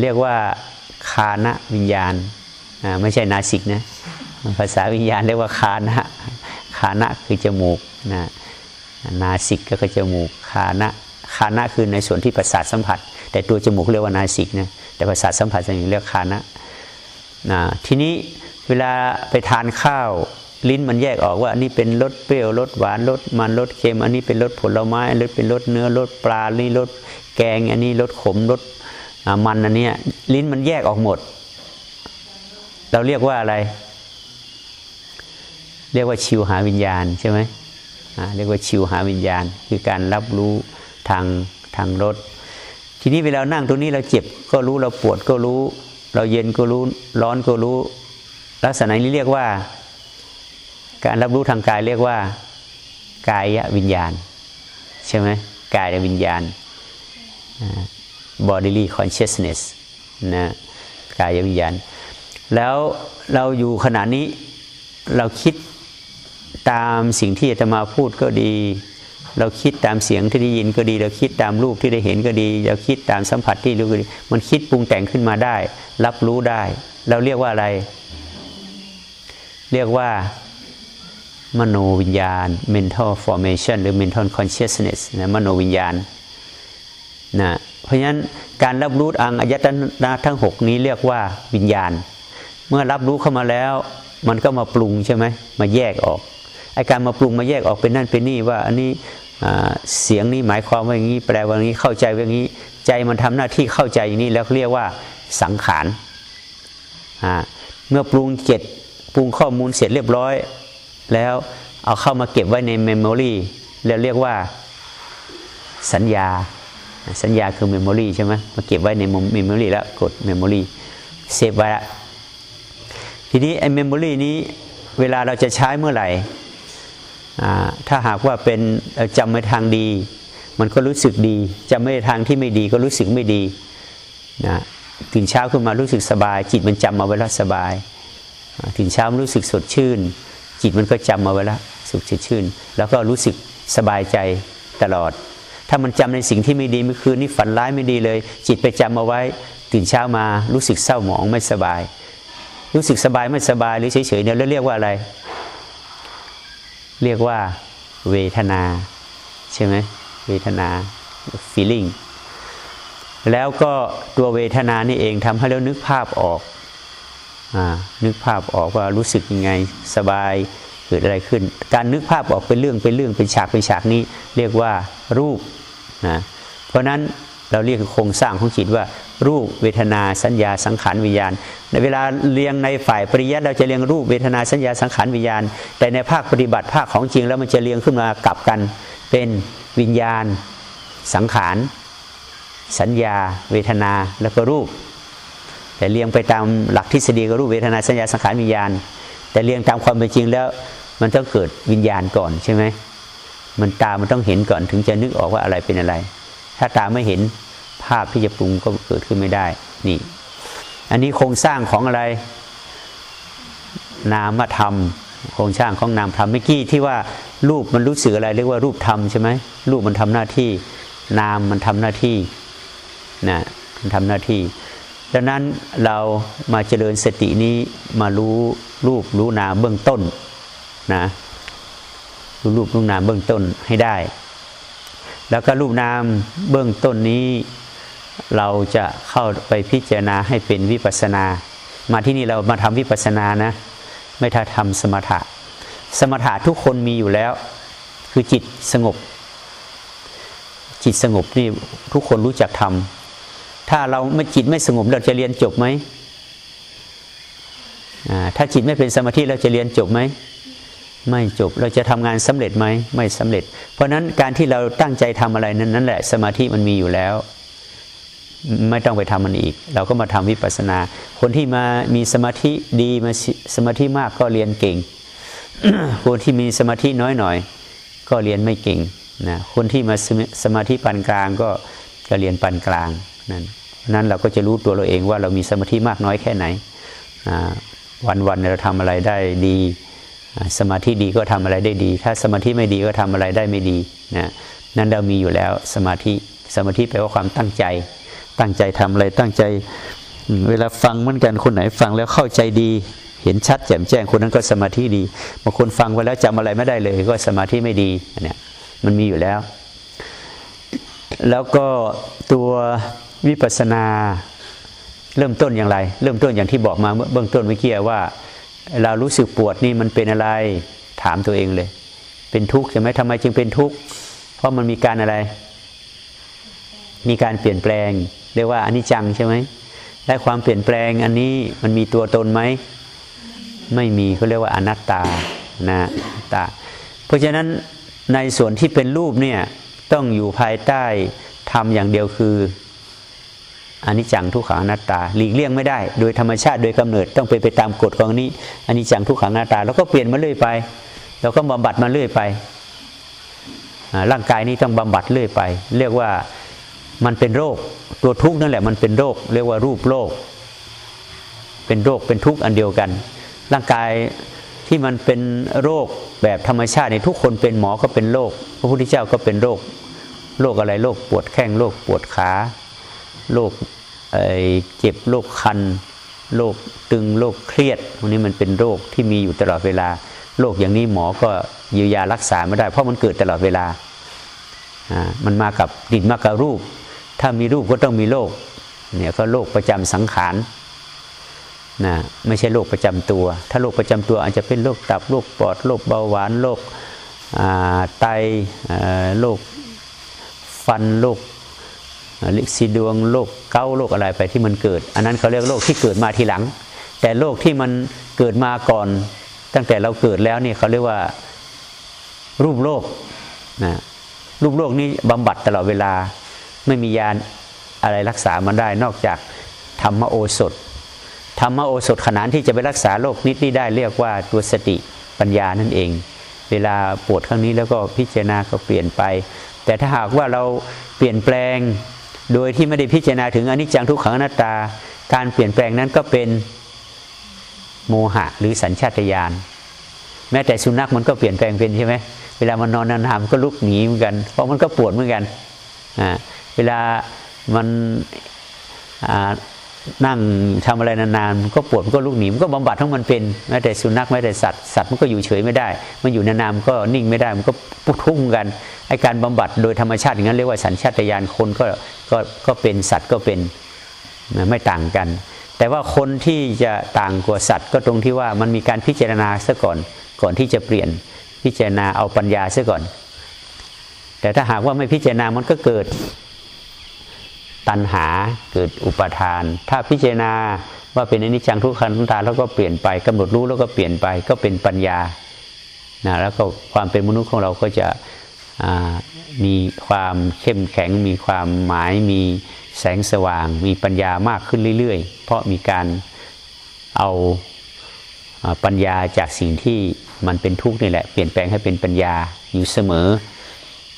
เรียกว่าคานะวิญญาณไม่ใช่นาสิกนะภาษาวิญญาณเรียกว่าคานะคานะคือจมูกนะนาสิกก็คือจมูกคานะคานะคือในส่วนที่ประสาทสัมผัส แต่ตัวจมูกเรียกว่านาสิกนะแต่ประสาทสัมผัสจะเรียกคานะนะทีนี้เวลาไปทานข้าว ลิ้นมันแยกออกว่าอันนี้เป็นรสเปรี้ยวรสหวานรสมันรสเค็ม อันนี้เป็นรสผลไม้รสเป็นรสเนื้อรสปลาอันี่รสแกง อันนี้รสขมรสมันอันนี้ลิ้นมันแยกออกหมด เราเรียกว่าอะไร เรียกว่าชิวหาวิญญาณใช่ไหมเรียกว่าชิวหาวิญญาณ คือการรับรู้ทางทางรสทีนี้เวลานั่งตรงนี้เราเจ็บก็รู้เราปวดก็รู้ เราเย็นก็รู้ร้อนก็รู้ ลักษณะนี้เรียกว่า การรับรู้ทางกายเรียกว่ากายวิญญาณ ใช่ไหมกายวิญญาณ bodily consciousness นะกายวิญญาณ แล้วเราอยู่ขณะนี้เราคิดตามสิ่งที่จะมาพูดก็ดี เราคิดตามเสียงที่ได้ยินก็ดี เราคิดตามรูปที่ได้เห็นก็ดี เราคิดตามสัมผัสที่รู้ก็ดี มันคิดปรุงแต่งขึ้นมาได้ รับรู้ได้ เราเรียกว่าอะไร เรียกว่า มโนวิญญาณ mental formation หรือ mental consciousness นะมโนวิญญาณนะเพราะฉะนั้นการรับรู้อังอายตนะทั้ง 6 นี้เรียกว่าวิญญาณ เมื่อรับรู้เข้ามาแล้ว มันก็มาปรุงใช่ไหมมาแยกออกไอการมาปรุงมาแยกออกเป็นนั่นเป็นนี่ว่าอันนี้เสียงนี้หมายความว่าอย่างนี้แปลว่าอย่างนี้เข้าใจว่าอย่างนี้ ใจมันทำหน้าที่เข้าใจอย่างนี้แล้วเรียกว่าสังขารเมื่อปรุงเจ็ดปรุงข้อมูลเสร็จเรียบร้อย แล้วเอาเข้ามาเก็บไว้ในเมมโมรีแล้วเรียกว่าสัญญา สัญญาคือ memory ใช่ไหมมาเก็บไว้ใน memory แล้วกด memory save ไว้ละทีนี้ไอ้ memory นี้เวลาเราจะใช้เมื่อไหร่ถ้าหากว่าเป็นจำในทางดี มันก็รู้สึกดีจำในทางที่ไม่ดีก็รู้สึกไม่ดีนะตื่นเช้าขึ้นมารู้สึกสบาย จิตมันจำมาไว้แล้วสบาย ตื่นเช้ารู้สึกสดชื่น จิตมันก็จำมาไว้แล้วสดชื่น แล้วก็รู้สึกสบายใจตลอด ถ้ามันจำในสิ่งที่ไม่ดีเมื่อคืนนี้ฝันร้ายไม่ดีเลย จิตไปจำมาไว้ ตื่นเช้ามารู้สึกเศร้าหมองไม่สบาย รู้สึกสบายไม่สบายหรือเฉยๆเนี่ยเรียกว่าอะไร เรียกว่าเวทนา ใช่ไหมเวทนา feeling แล้วก็ตัวเวทนานี่เองทำให้เรานึกภาพออก นึกภาพออกว่ารู้สึกยังไงสบายเกิดอะไรขึ้น การนึกภาพออกเป็นเรื่องเป็นเรื่องเป็นฉากเป็นฉากนี้ เรียกว่ารูปนะเพราะนั้นเราเรียกโครงสร้างของจิตว่า รูปเวทนาสัญญาสังขารวิญญาณ ในเวลาเรียงในฝ่ายปริยัติเราจะเรียงรูปเวทนาสัญญาสังขารวิญญาณ แต่ในภาคปฏิบัติภาคของจริงแล้วมันจะเรียงขึ้นมากลับกัน เป็นวิญญาณ สังขาร สัญญา เวทนาแล้วก็รูป แต่เรียงไปตามหลักทฤษฎีก็รูปเวทนาสัญญาสังขารวิญญาณ แต่เรียงตามความเป็นจริงแล้วมันต้องเกิดวิญญาณก่อนใช่ไหมมันตามันต้องเห็นก่อนถึงจะนึกออกว่าอะไรเป็นอะไร ถ้าตาไม่เห็นภาพที่จะปรุงก็เกิดขึ้นไม่ได้นี่ อันนี้โครงสร้างของอะไร นามธรรม โครงสร้างของนามธรรมเมื่อกี้ที่ว่ารูปมันรู้สึกอะไร เรียกว่ารูปธรรมใช่ไหมรูปมันทำหน้าที่ นามมันทำหน้าที่นะมันทำหน้าที่ ดังนั้นเรามาเจริญสตินี้มารู้รูปรู้นามเบื้องต้นนะรู้รูปรู้นามเบื้องต้นให้ได้ แล้วก็รูปนามเบื้องต้นนี้ เราจะเข้าไปพิจารณาให้เป็นวิปัสนา มาที่นี่เรามาทำวิปัสนานะ ไม่ถ้าทำสมถะสสมถะทุกคนมีอยู่แล้ว คือจิตสงบ จิตสงบนี่ทุกคนรู้จักทำ ถ้าเราไม่จิตไม่สงบเราจะเรียนจบไหมถ้าจิตไม่เป็นสมาธิเราจะเรียนจบไหมไม่จบเราจะทำงานสำเร็จไหมไม่สำเร็จ เพราะนั้นการที่เราตั้งใจทำอะไรนั้นนั่นแหละ สมาธิมันมีอยู่แล้ว ไม่ต้องไปทำมันอีก เราก็มาทำวิปัสสนา คนที่มามีสมาธิดีมาสมาธิมากก็เรียนเก่ง คนที่มีสมาธิน้อยหน่อย ก็เรียนไม่เก่งนะคนที่มาสมาธิปานกลางก็จะเรียนปานกลาง นั้นนั้นเราก็จะรู้ตัวเราเองว่าเรามีสมาธิมากน้อยแค่ไหน วันวันเราทำอะไรได้ดี สมาธิดีก็ทำอะไรได้ดี ถ้าสมาธิไม่ดีก็ทำอะไรได้ไม่ดีนะนั่นเรามีอยู่แล้วสมาธิสมาธิแปลว่าความตั้งใจ ตั้งใจทำอะไรตั้งใจเวลาฟังเหมือนกันคนไหนฟังแล้วเข้าใจดี เห็นชัดแจ่มแจ้งคนนั้นก็สมาธิดีบางคนฟังไปแล้วจำอะไรไม่ได้เลย ก็สมาธิไม่ดีเนี่ยมันมีอยู่แล้ว แล้วก็ตัว วิปัสนาเริ่มต้นอย่างไร เริ่มต้นอย่างที่บอกมาเบื้องต้นเมื่อกี้ว่า เรารู้สึกปวดนี่มันเป็นอะไรถามตัวเองเลย เป็นทุกข์ใช่ไหมทำไมจึงเป็นทุกข์เพราะมันมีการอะไร มีการเปลี่ยนแปลงเรียกว่าอนิจจังใช่ไหมและความเปลี่ยนแปลงอันนี้มันมีตัวตนไหมไม่มีเขาเรียกว่าอนัตตานะตา เพราะฉะนั้นในส่วนที่เป็นรูปเนี่ยต้องอยู่ภายใต้ทำอย่างเดียวคือ อนิจจังทุกขังอนัตตาหลีกเลี่ยงไม่ได้ โดยธรรมชาติโดยกำเนิดต้องไปไปตามกฎของนี้อนิจจังทุกขังอนัตตาแล้วก็เปลี่ยนมาเรื่อยไปเราก็บำบัดมาเรื่อยไปร่างกายนี้ต้องบำบัดเรื่อยไป เรียกว่ามันเป็นโรค ตัวทุกข์นั่นแหละมันเป็นโรค เรียกว่ารูปโรค เป็นโรคเป็นทุกข์อันเดียวกัน ร่างกายที่มันเป็นโรคแบบธรรมชาติในทุกคนเป็นหมอก็เป็นโรคพระพุทธเจ้าก็เป็นโรคโรคอะไรโรคปวดแข้งโรคปวดขาโรค เจ็บโรคคันโรคตึงโรคเครียดพวกนี้มันเป็นโรคที่มีอยู่ตลอดเวลาโรคอย่างนี้หมอก็เยียวยารักษาไม่ได้ เพราะมันเกิดตลอดเวลามันมากับดินมากับรูป ถ้ามีรูปก็ต้องมีโรคเนี่ยก็โรคประจำสังขารนะไม่ใช่โรคประจำตัว ถ้าโรคประจำตัวอาจจะเป็นโรคตับโรคปอดโรคเบาหวานโรคไตโรคฟันโรค ลิซีดวงโรคเก้าโรคอะไรไปที่มันเกิด อันนั้นเขาเรียกโรคที่เกิดมาทีหลัง แต่โรคที่มันเกิดมาก่อน ตั้งแต่เราเกิดแล้วนี่เขาเรียกว่ารูปโรคนะรูปโรคนี้บำบัดตลอดเวลาไม่มียาอะไรรักษามันได้ นอกจากธรรมโอสถธรรมโอสถขนานที่จะไปรักษาโรคนิดนี้ได้เรียกว่าตัวสติปัญญานั่นเอง เวลาปวดครั้งนี้แล้วก็พิจารณาก็เปลี่ยนไป แต่ถ้าหากว่าเราเปลี่ยนแปลง โดยที่ไม่ได้พิจารณาถึงอนิจจังทุกขังอนัตตา การเปลี่ยนแปลงนั้นก็เป็นโมหะหรือสัญชาตญาณแม้แต่สุนัขมันก็เปลี่ยนแปลงเป็นใช่ไหมเวลามันนอนนานๆมันก็ลุกหนีเหมือนกัน เพราะมันก็ปวดเหมือนกันอ่าเวลามัน นั่งทำอะไรนานๆมันก็ปวดมันก็ลุกหนีมันก็บำบัดทั้งมันเป็นแม้แต่สุนัขแม้แต่สัตว์สัตว์มันก็อยู่เฉยไม่ได้ มันอยู่นานๆมันก็นิ่งไม่ได้มันก็ปุ๊ทุ่งกันไอการบำบัดโดยธรรมชาติอย่างนั้นเรียกว่าสัญชาตญาณคนก็ก็ก็เป็นสัตว์ก็เป็นไม่ต่างกัน แต่ว่าคนที่จะต่างกว่าสัตว์ ก็ตรงที่ว่ามันมีการพิจารณาซะก่อนก่อนที่จะเปลี่ยนพิจารณาเอาปัญญาซะก่อน แต่ถ้าหากว่าไม่พิจารณามันก็เกิด ตัณหาเกิดอุปทาน ถ้าพิจารณาว่าเป็นอนิจจังทุกขังทุกตาแล้วก็เปลี่ยนไปกำหนดรู้แล้วก็เปลี่ยนไปก็เป็นปัญญานะแล้วก็ความเป็นมนุษย์ของเราก็จะมีความเข้มแข็ง มีความหมาย มีแสงสว่าง มีปัญญามากขึ้นเรื่อยๆ เพราะมีการเอาปัญญาจากสิ่งที่มันเป็นทุกข์นี่แหละ เปลี่ยนแปลงให้เป็นปัญญาอยู่เสมอ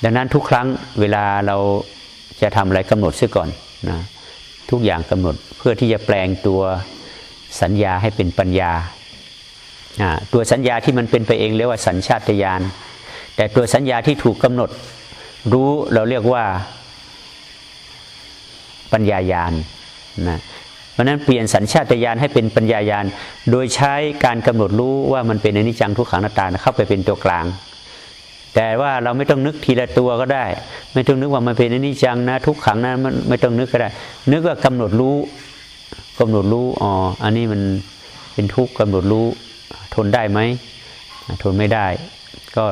ดังนั้นทุกครั้งเวลาเรา จะทำอะไรกำหนดเสียก่อนนะทุกอย่างกำหนดเพื่อที่จะแปลงตัวสัญญาให้เป็นปัญญา ตัวสัญญาที่มันเป็นไปเองเรียกว่าสัญชาตญาณแต่ตัวสัญญาที่ถูกกำหนด รู้เราเรียกว่าปัญญายาณนะเพราะนั้นเปลี่ยนสัญชาตญาณให้เป็นปัญญายาณโดยใช้การกำหนดรู้ว่ามันเป็นอนิจจังทุกขังนาตาเข้าไปเป็นตัวกลาง แต่ว่าเราไม่ต้องนึกทีละตัวก็ได้ ไม่ต้องนึกว่ามันเป็นอนิจจังนะ ทุกขังนะมันไม่ต้องนึกก็ได้ นึกว่ากำหนดรู้กำหนดรู้อ๋ออันนี้มันเป็นทุกข์กำหนดรู้ ทนได้ไหมทนไม่ได้ ก็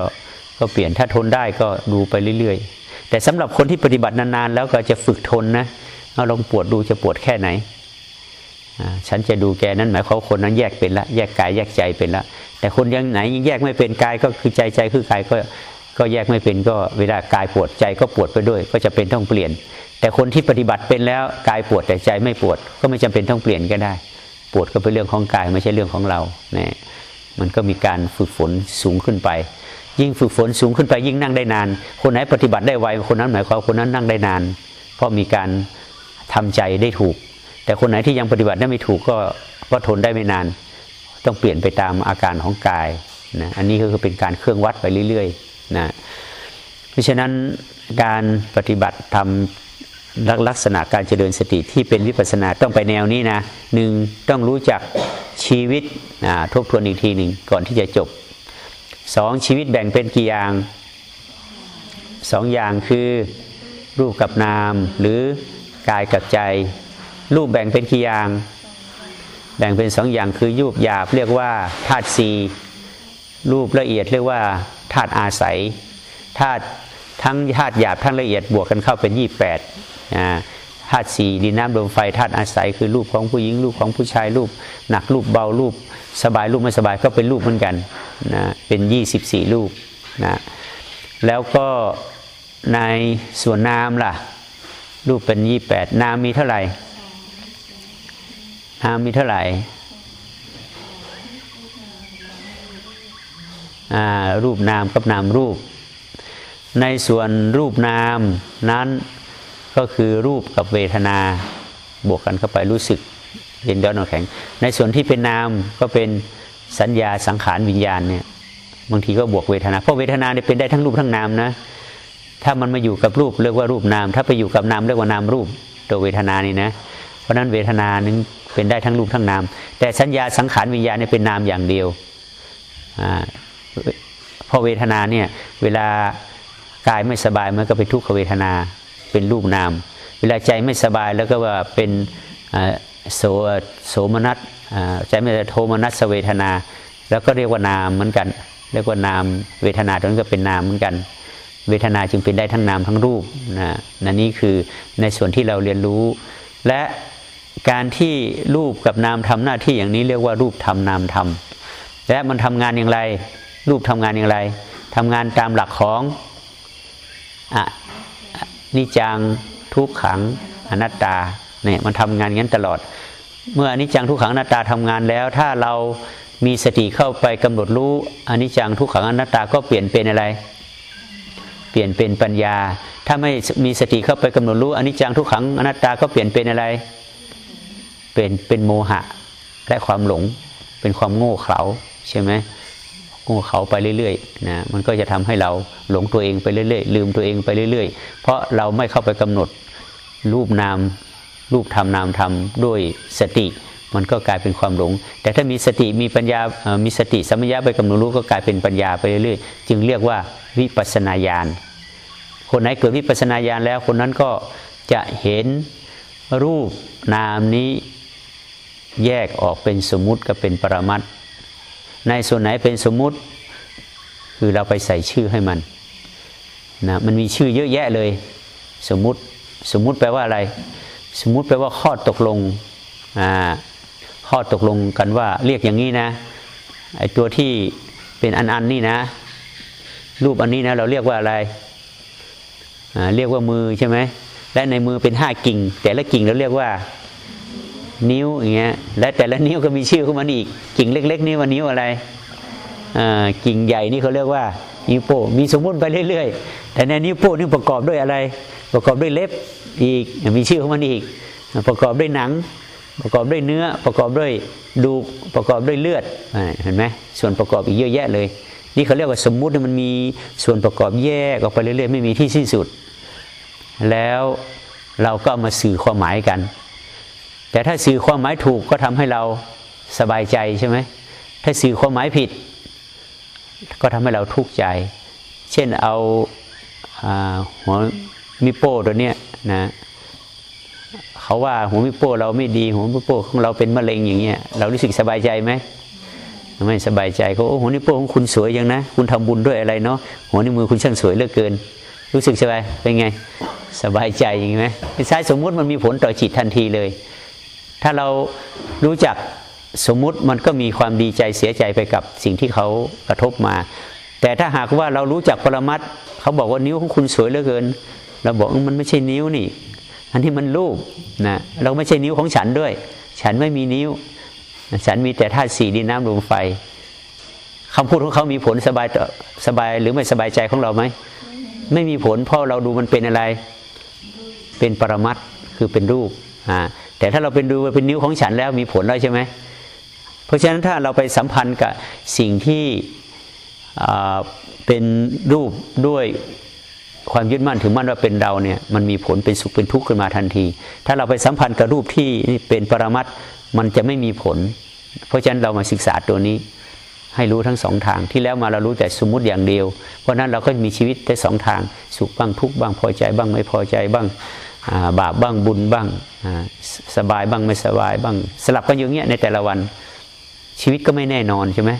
ก็เปลี่ยนถ้าทนได้ก็ดูไปเรื่อยๆ แต่สำหรับคนที่ปฏิบัตินานๆ แล้วก็จะฝึกทนนะเอาลองปวดดูจะปวดแค่ไหนฉันจะดูแกนั้นหมายความคนนั้นแยกเป็นละแยกกายแยกใจเป็นละแต่คนยังไหนยังแยกไม่เป็นกายก็คือใจใจคือกายก็ ก็แยกไม่เป็นก็เวลากายปวดใจก็ปวดไปด้วย ก็จะเป็นต้องเปลี่ยน แต่คนที่ปฏิบัติเป็นแล้วกายปวดแต่ใจไม่ปวด ก็ไม่จำเป็นต้องเปลี่ยนก็ได้ ปวดก็เป็นเรื่องของกายไม่ใช่เรื่องของเราเนี่ยมันก็มีการฝึกฝนสูงขึ้นไป ยิ่งฝึกฝนสูงขึ้นไปยิ่งนั่งได้นาน คนไหนปฏิบัติได้ไวคนนั้นหมายความคนนั้นนั่งได้นาน เพราะมีการทำใจได้ถูก แต่คนไหนที่ยังปฏิบัติได้ไม่ถูกก็ก็ทนได้ไม่นาน ต้องเปลี่ยนไปตามอาการของกายนะอันนี้ก็คือเป็นการเครื่องวัดไปเรื่อย ๆ นะเพราะฉะนั้นการปฏิบัติทำลักษณะการเจริญสติที่เป็นวิปัสนาต้องไปแนวนี้นะหนึ่งต้องรู้จักชีวิตทบทวนอีกทีหนึ่งก่อนที่จะจบสองชีวิตแบ่งเป็นกี่อย่างสองอย่างคือรูปกับนาม หรือกายกับใจ รูปแบ่งเป็นกี่อย่าง แบ่งเป็นสองอย่างคือ ยูบหยาบเรียกว่าธาตุสีรูปละเอียดเรียกว่า ธาตุอาศัยธาตุทั้งธาตุหยาบทั้งละเอียดบวกกันเข้าเป็นยี่แปดธาตุสี่ดินน้ำลมไฟธาตุอาศัยคือรูปของผู้หญิงรูปของผู้ชายรูป หนักรูปเบารูป สบายรูปไม่สบายก็เป็นรูปเหมือนกันนะเป็นยี่สิบสี่รูปนะแล้วก็ในส่วนนามล่ะ รูปเป็นยี่แปดนามมีเท่าไหร่นามมีเท่าไหร่ รูปนามกับนามรูป ในส่วนรูปนามนั้นก็คือรูปกับเวทนาบวกกันเข้าไปรู้สึกเย็นร้อนแข็ง ในส่วนที่เป็นนามก็เป็นสัญญาสังขารวิญญาณเนี่ยบางทีก็บวกเวทนา เพราะเวทนาเนี่ยเป็นได้ทั้งรูปทั้งนามนะถ้ามันมาอยู่กับรูปเรียกว่ารูปนาม ถ้าไปอยู่กับนามเรียกว่านามรูปตัวเวทนานี่นะเพราะนั้นเวทนานึงเป็นได้ทั้งรูปทั้งนาม แต่สัญญาสังขารวิญญาณเนี่ยเป็นนามอย่างเดียว เพราะเวทนาเนี่ยเวลากายไม่สบายมันก็เป็นทุกขเวทนาเป็นรูปนาม เวลาใจไม่สบายแล้วก็ว่าเป็นโสโสมนัสใจไม่โทมนัสเวทนา แล้วก็เรียกว่านามเหมือนกัน เรียกว่านามเวทนาตรงนี้ก็เป็นนามเหมือนกัน เวทนาจึงเป็นได้ทั้งนามทั้งรูปนะนั่นนี่คือในส่วนที่เราเรียนรู้ และการที่รูปกับนามทำหน้าที่อย่างนี้เรียกว่ารูปทำนามทำและมันทำงานอย่างไร รูปทำงานอย่างไรทำงานตามหลักของอนิจังทุกขังอนัตตาเนี่ยมันทำงานงั้นตลอด เมื่ออนิจังทุกขังอนัตตาทำงานแล้ว ถ้าเรามีสติเข้าไปกำหนดรู้อนิจังทุกขังอนัตตาก็เปลี่ยนเป็นอะไร เปลี่ยนเป็นปัญญา ถ้าไม่มีสติเข้าไปกำหนดรู้อนิจจังทุกขังอนัตตาก็เปลี่ยนเป็นอะไร เป็นเป็นโมหะและความหลงเป็นความโง่เขลาใช่ไหม โง่เขาไปเรื่อยๆนะมันก็จะทำให้เราหลงตัวเองไปเรื่อยๆลืมตัวเองไปเรื่อยๆ เพราะเราไม่เข้าไปกำหนดรูปนามรูปธรรมนามธรรมด้วยสติ มันก็กลายเป็นความหลง แต่ถ้ามีสติมีปัญญา มีสติสัมยาไปกำหนดรู้ก็กลายเป็นปัญญาไปเรื่อยๆ จึงเรียกว่าวิปัสนาญาณ คนไหนเกิดวิปัสนาญาณแล้วคนนั้นก็จะเห็นรูปนามนี้แยกออกเป็นสมมุติกับเป็นปรมัต ในส่วนไหนเป็นสมมุติ คือเราไปใส่ชื่อให้มันนะมันมีชื่อเยอะแยะเลย สมมุติสมมุติแปลว่าอะไร สมมุติแปลว่าข้อตกลงอ่าข้อตกลงกันว่าเรียกอย่างนี้นะไอตัวที่เป็นอันอันนี่นะ รูปอันนี้นะเราเรียกว่าอะไรอ่าเรียกว่ามือใช่ไหมและในมือเป็นห้ากิ่ง แต่ละกิ่งเราเรียกว่า นิ้วอย่างเงี้ยและแต่ละนิ้วก็มีชื่อของมันอีก กิ่งเล็ก ๆ นี่ว่านิ้วอะไรกิ่งใหญ่นี่เขาเรียกว่านิ้วโป้มีสมมุติไปเรื่อยๆ แต่ในนิ้วโป้นี่ประกอบด้วยอะไร ประกอบด้วยเล็บอีกมีชื่อของมันอีก ประกอบด้วยหนัง ประกอบด้วยเนื้อ ประกอบด้วยดูประกอบด้วยเลือดเห็นไหมส่วนประกอบอีกเยอะแยะเลย นี่เขาเรียกว่าสมมุติมันมีส่วนประกอบแยกออกไปเรื่อยๆ ไม่มีที่สิ้นสุด แล้วเราก็มาสื่อความหมายกัน แต่ถ้าสื่อความหมายถูกก็ทำให้เราสบายใจใช่ไหมถ้าสื่อความหมายผิด ก็ทำให้เราทุกข์ใจ เช่นเอาหัวมิโป้ตัวเนี้ยนะเขาว่าหัวมิโป้เราไม่ดีหัวมิโป้ของเราเป็นมะเร็งอย่างเงี้ยเรารู้สึกสบายใจไหมไม่สบายใจก็โอ้โหนี่โป้ของคุณสวยยังนะ คุณทำบุญด้วยอะไรเนาะหัวนี่มือคุณช่างสวยเหลือเกิน รู้สึกสบายเป็นไง สบายใจอย่างไหมใช้สมมุติมันมีผลต่อจิตทันทีเลย ถ้าเรารู้จักสมมุติมันก็มีความดีใจเสียใจไปกับสิ่งที่เขากระทบมา แต่ถ้าหากว่าเรารู้จักปรมัตเขาบอกว่านิ้วของคุณสวยเหลือเกิน เราบอกมันไม่ใช่นิ้วนี่ อันที่มันรูปนะเราไม่ใช่นิ้วของฉันด้วย ฉันไม่มีนิ้ว ฉันมีแต่ธาตุสี่ดินน้ำลมไฟคำพูดของเขามีผลสบายสบายหรือไม่สบายใจของเราไหมไม่มีผลเพราะเราดูมันเป็นอะไร เป็นปรมัตคือเป็นรูปอ่า แต่ถ้าเราเป็นดูเป็นนิ้วของฉันแล้วมีผลแล้วใช่ไหมเพราะฉะนั้นถ้าเราไปสัมพันธ์กับสิ่งที่เป็นรูปด้วยความยึดมั่นถือมั่นว่าเป็นเราเนี่ยมันมีผลเป็นสุขเป็นทุกข์ขึ้นมาทันที ถ้าเราไปสัมพันธ์กับรูปที่เป็นปรมัตมันจะไม่มีผล เพราะฉะนั้นเรามาศึกษาตัวนี้ ให้รู้ทั้งสองทางที่แล้วมาเรารู้แต่สมมุติอย่างเดียว เพราะนั้นเราก็มีชีวิตได้สองทางสุขบ้างทุกข์บ้างพอใจบ้างไม่พอใจบ้าง บาปบ้างบุญบ้างสบายบ้างไม่สบายบ้าง สลับกันอย่างเงี้ยในแต่ละวัน ชีวิตก็ไม่แน่นอนใช่ไหม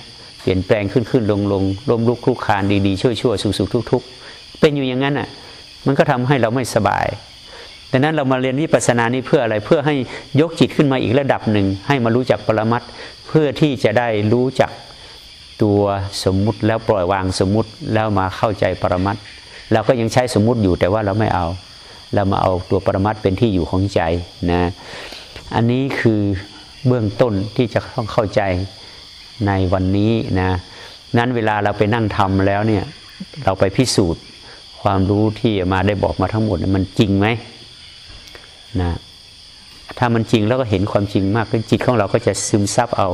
เปลี่ยนแปลงขึ้นขึ้นลงลงร่มลุกคลุกคานดีๆช่วยชั่วสุขสุขทุกทุกเป็นอยู่อย่างนั้นอะมันก็ทำให้เราไม่สบายดังนั้นเรามาเรียนวิปัสสนานี้เพื่ออะไรเพื่อให้ยกจิตขึ้นมาอีกระดับหนึ่ง ให้มารู้จักปรมัตเพื่อที่จะได้รู้จักตัวสมมุติแล้วปล่อยวางสมมุติแล้วมาเข้าใจปรมัตเราก็ยังใช้สมมุติอยู่แต่ว่าเราไม่เอา เรามาเอาตัวปรมัตเป็นที่อยู่ของใจนะอันนี้คือเบื้องต้นที่จะต้องเข้าใจในวันนี้นะนั้นเวลาเราไปนั่งทำแล้วเนี่ยเราไปพิสูจน์ความรู้ที่มาได้บอกมาทั้งหมดมันจริงไหมนะถ้ามันจริงแล้วก็เห็นความจริงมากขึ้นจิตของเราก็จะซึมซับเอา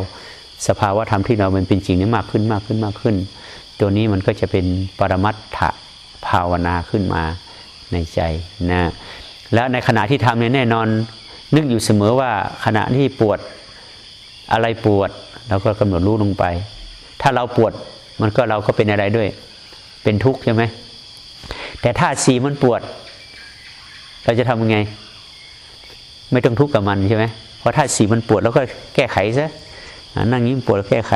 สภาวะธรรมที่เรามันเป็นจริงนี้มากขึ้นมากขึ้นมากขึ้น ตัวนี้มันก็จะเป็นปรมัตถภาวนาขึ้นมา ในใจนะแล้วในขณะที่ทำเนี่ยแน่นอน นึกอยู่เสมอว่าขณะที่ปวดอะไรปวดเราก็กำหนดรู้ลงไป ถ้าเราปวดมันก็เราก็เป็นอะไรด้วย เป็นทุกข์ใช่ไหมแต่ถ้าสีมันปวด เราจะทำยังไง ไม่ต้องทุกข์กับมันใช่ไหมเพราะถ้าสีมันปวดเราก็แก้ไขซะนั่งยิ้มปวดแก้ไข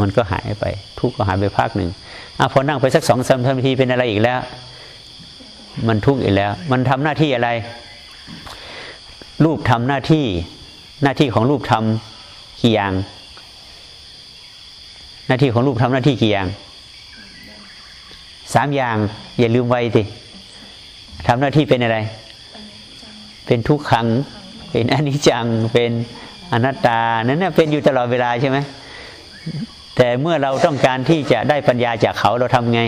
มันก็หายไป ทุกข์ก็หายไปภาคหนึ่งอพอนั่งไปสักสองสามนาทีเป็นอะไรอีกแล้ว มันทุกข์อีกแล้ว มันทำหน้าที่อะไร รูปทำหน้าที่หน้าที่ของรูปทำกี่อย่าง หน้าที่ของรูปทำหน้าที่กี่อย่างสามอย่าง อย่าลืมไว้สิทำหน้าที่เป็นอะไร เป็นทุกขัง เป็นอนิจจัง เป็นอนัตตา นั้นเป็นอยู่ตลอดเวลาใช่ไหมแต่เมื่อเราต้องการที่จะได้ปัญญาจากเขาเราทำไง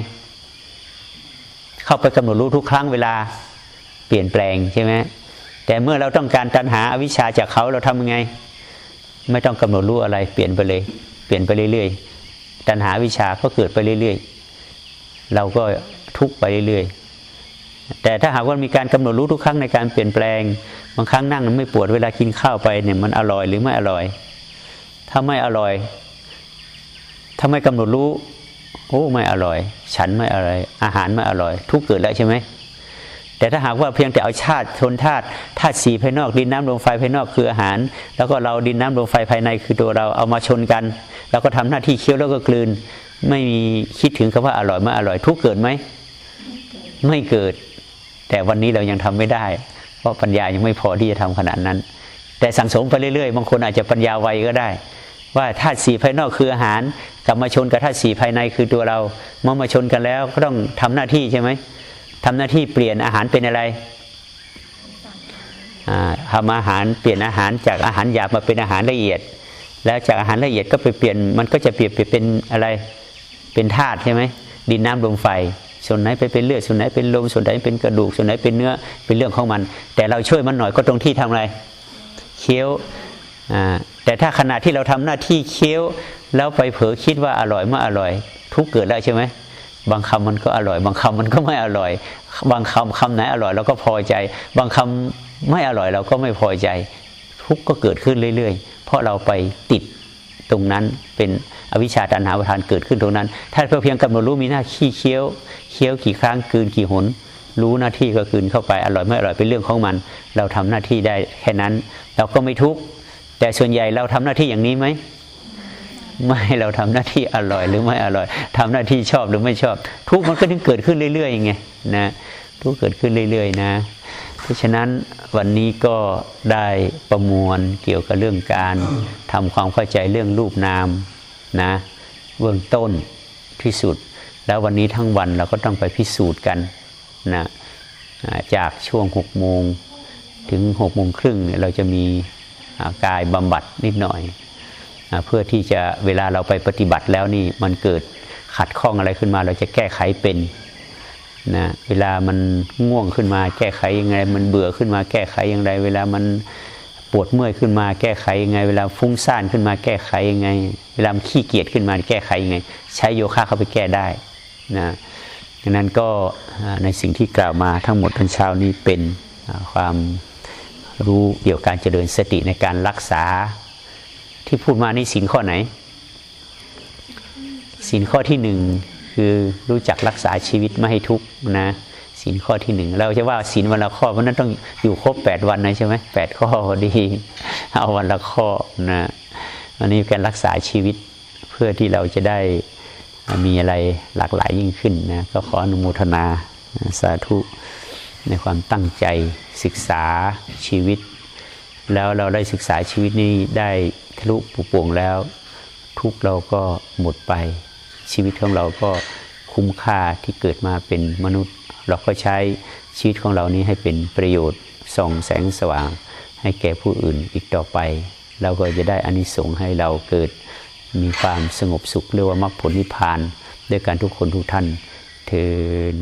เข้าไปกำหนดรู้ทุกครั้งเวลาเปลี่ยนแปลงใช่ไหมแต่เมื่อเราต้องการตัณหาอวิชชาจากเขาเราทำไง ไม่ต้องกำหนดรู้อะไร เปลี่ยนไปเลย เปลี่ยนไปเรื่อยๆตัณหาวิชาก็เกิดไปเรื่อยๆ เราก็ทุกไปเรื่อยๆ แต่ถ้าหากว่ามีการกำหนดรู้ทุกครั้งในการเปลี่ยนแปลง บางครั้งนั่งไม่ปวดเวลากินข้าวไปเนี่ยมันอร่อยหรือไม่อร่อย ถ้าไม่อร่อย ถ้าไม่กำหนดรู้ โอ้ไม่อร่อย ฉันไม่อร่อย อาหารไม่อร่อย ทุกเกิดแล้วใช่ไหมแต่ถ้าหากว่าเพียงแต่เอาชาติทนธาตุธาตุสีภายนอกดินน้ำลมไฟภายนอกคืออาหาร แล้วก็เราดินน้ำลมไฟภายในคือตัวเราเอามาชนกัน แล้วก็ทำหน้าที่เคี้ยวแล้วก็กลืน ไม่มีคิดถึงคำว่าอร่อยไม่อร่อย ทุกเกิดไหมไม่เกิด แต่วันนี้เรายังทำไม่ได้ เพราะปัญญายังไม่พอที่จะทำขนาดนั้น แต่สั่งสมไปเรื่อยๆบางคนอาจจะปัญญาไวก็ได้ ว่าธาตุสีภายนอกคืออาหารกลับมาชนกับธาตุสีภายในคือตัวเราเมื่อมาชนกันแล้วก็ต้องทำหน้าที่ใช่ไหมทำหน้าที่เปลี่ยนอาหารเป็นอะไรทำอาหารเปลี่ยนอาหารจากอาหารหยาบมาเป็นอาหารละเอียด แล้วจากอาหารละเอียดก็ไปเปลี่ยนมันก็จะเปลี่ยนไปเป็นอะไรเป็นธาตุใช่ไหมดินน้ำลมไฟ ส่วนไหนไปเป็นเลือดส่วนไหนเป็นลมส่วนไหนเป็นกระดูก ส่วนไหนเป็นเนื้อเป็นเรื่องของมัน แต่เราช่วยมันหน่อยก็ตรงที่ทำอะไรเคี้ยวอ่า แต่ถ้าขณะที่เราทำหน้าที่เคี้ยวแล้วไปเผลอคิดว่าอร่อยเมื่ออร่อย ทุกเกิดแล้วใช่ไหมบางคำมันก็อร่อย บางคำมันก็ไม่อร่อย บางคำคำไหนอร่อยเราก็พอใจ บางคำไม่อร่อยเราก็ไม่พอใจ ทุกก็เกิดขึ้นเรื่อย ๆ เพราะเราไปติดตรงนั้นเป็นอวิชชาตันหาประทานเกิดขึ้นตรงนั้น ถ้าเพียงกำหนดรู้มีหน้าขี้เคี้ยวเคี้ยวกี่ครั้งคืนกี่หนรู้หน้าที่ก็คืนเข้าไปอร่อยไม่อร่อยเป็นเรื่องของมัน เราทำหน้าที่ได้แค่นั้น เราก็ไม่ทุกข์ แต่ส่วนใหญ่เราทำหน้าที่อย่างนี้ไหมไม่เราทำหน้าที่อร่อยหรือไม่อร่อยทำหน้าที่ชอบหรือไม่ชอบ ทุกมันก็ถึงเกิดขึ้นเรื่อยๆไงนะทุกเกิดขึ้นเรื่อย ๆ นะ เพราะฉะนั้นวันนี้ก็ได้ประมวลเกี่ยวกับเรื่องการทำความเข้าใจเรื่องรูปนามนะเบื้องต้นที่สุด แล้ววันนี้ทั้งวันเราก็ต้องไปพิสูจน์กันนะจากช่วง6โมงถึง6โมงครึ่งเนี่ยเราจะมี กายบำบัดนิดหน่อยอเพื่อที่จะเวลาเราไปปฏิบัติแล้วนี่มันเกิดขัดข้องอะไรขึ้นมา เราจะแก้ไขเป็นนะเวลามันง่วงขึ้นมา แก้ไขยังไง มันเบื่อขึ้นมาแก้ไขอย่างไร เวลามันปวดเมื่อยขึ้นมาแก้ไขยังไง เวลาฟุ้งซ่านขึ้นมาแก้ไขยังไง เวลามันขี้เกียจขึ้นมาแก้ไขยังไง ใช้โยคะเข้าไปแก้ได้นะดังนั้นก็ในสิ่งที่กล่าวมาทั้งหมดทั้งเช้านี้เป็นความ รู้เกี่ยวกับการเจริญสติในการรักษา ที่พูดมานี่สินข้อไหนสินข้อที่หนึ่งคือรู้จักรักษาชีวิตไม่ให้ทุกข์นะสินข้อที่หนึ่งเราจะว่าสินวันละข้อเพราะนั้นต้องอยู่ครบแปดวันนะใช่ไหมแปดข้อดี เอาวันละข้อนะอันนี้การรักษาชีวิตเพื่อที่เราจะได้มีอะไรหลากหลายยิ่งขึ้นนะก็ขออนุโมทนาสาธุ ในความตั้งใจศึกษาชีวิต แล้วเราได้ศึกษาชีวิตนี้ได้ทะลุปุโป่งแล้ว ทุกเราก็หมดไปชีวิตของเราก็คุ้มค่าที่เกิดมาเป็นมนุษย์ เราก็ใช้ชีวิตของเรานี้ให้เป็นประโยชน์ส่องแสงสว่าง ให้แก่ผู้อื่นอีกต่อไป เราก็จะได้อานิสงส์ให้เราเกิดมีความสงบสุขเรียกว่ามรรคผลนิพพาน ด้วยการทุกคนทุกท่านเทิน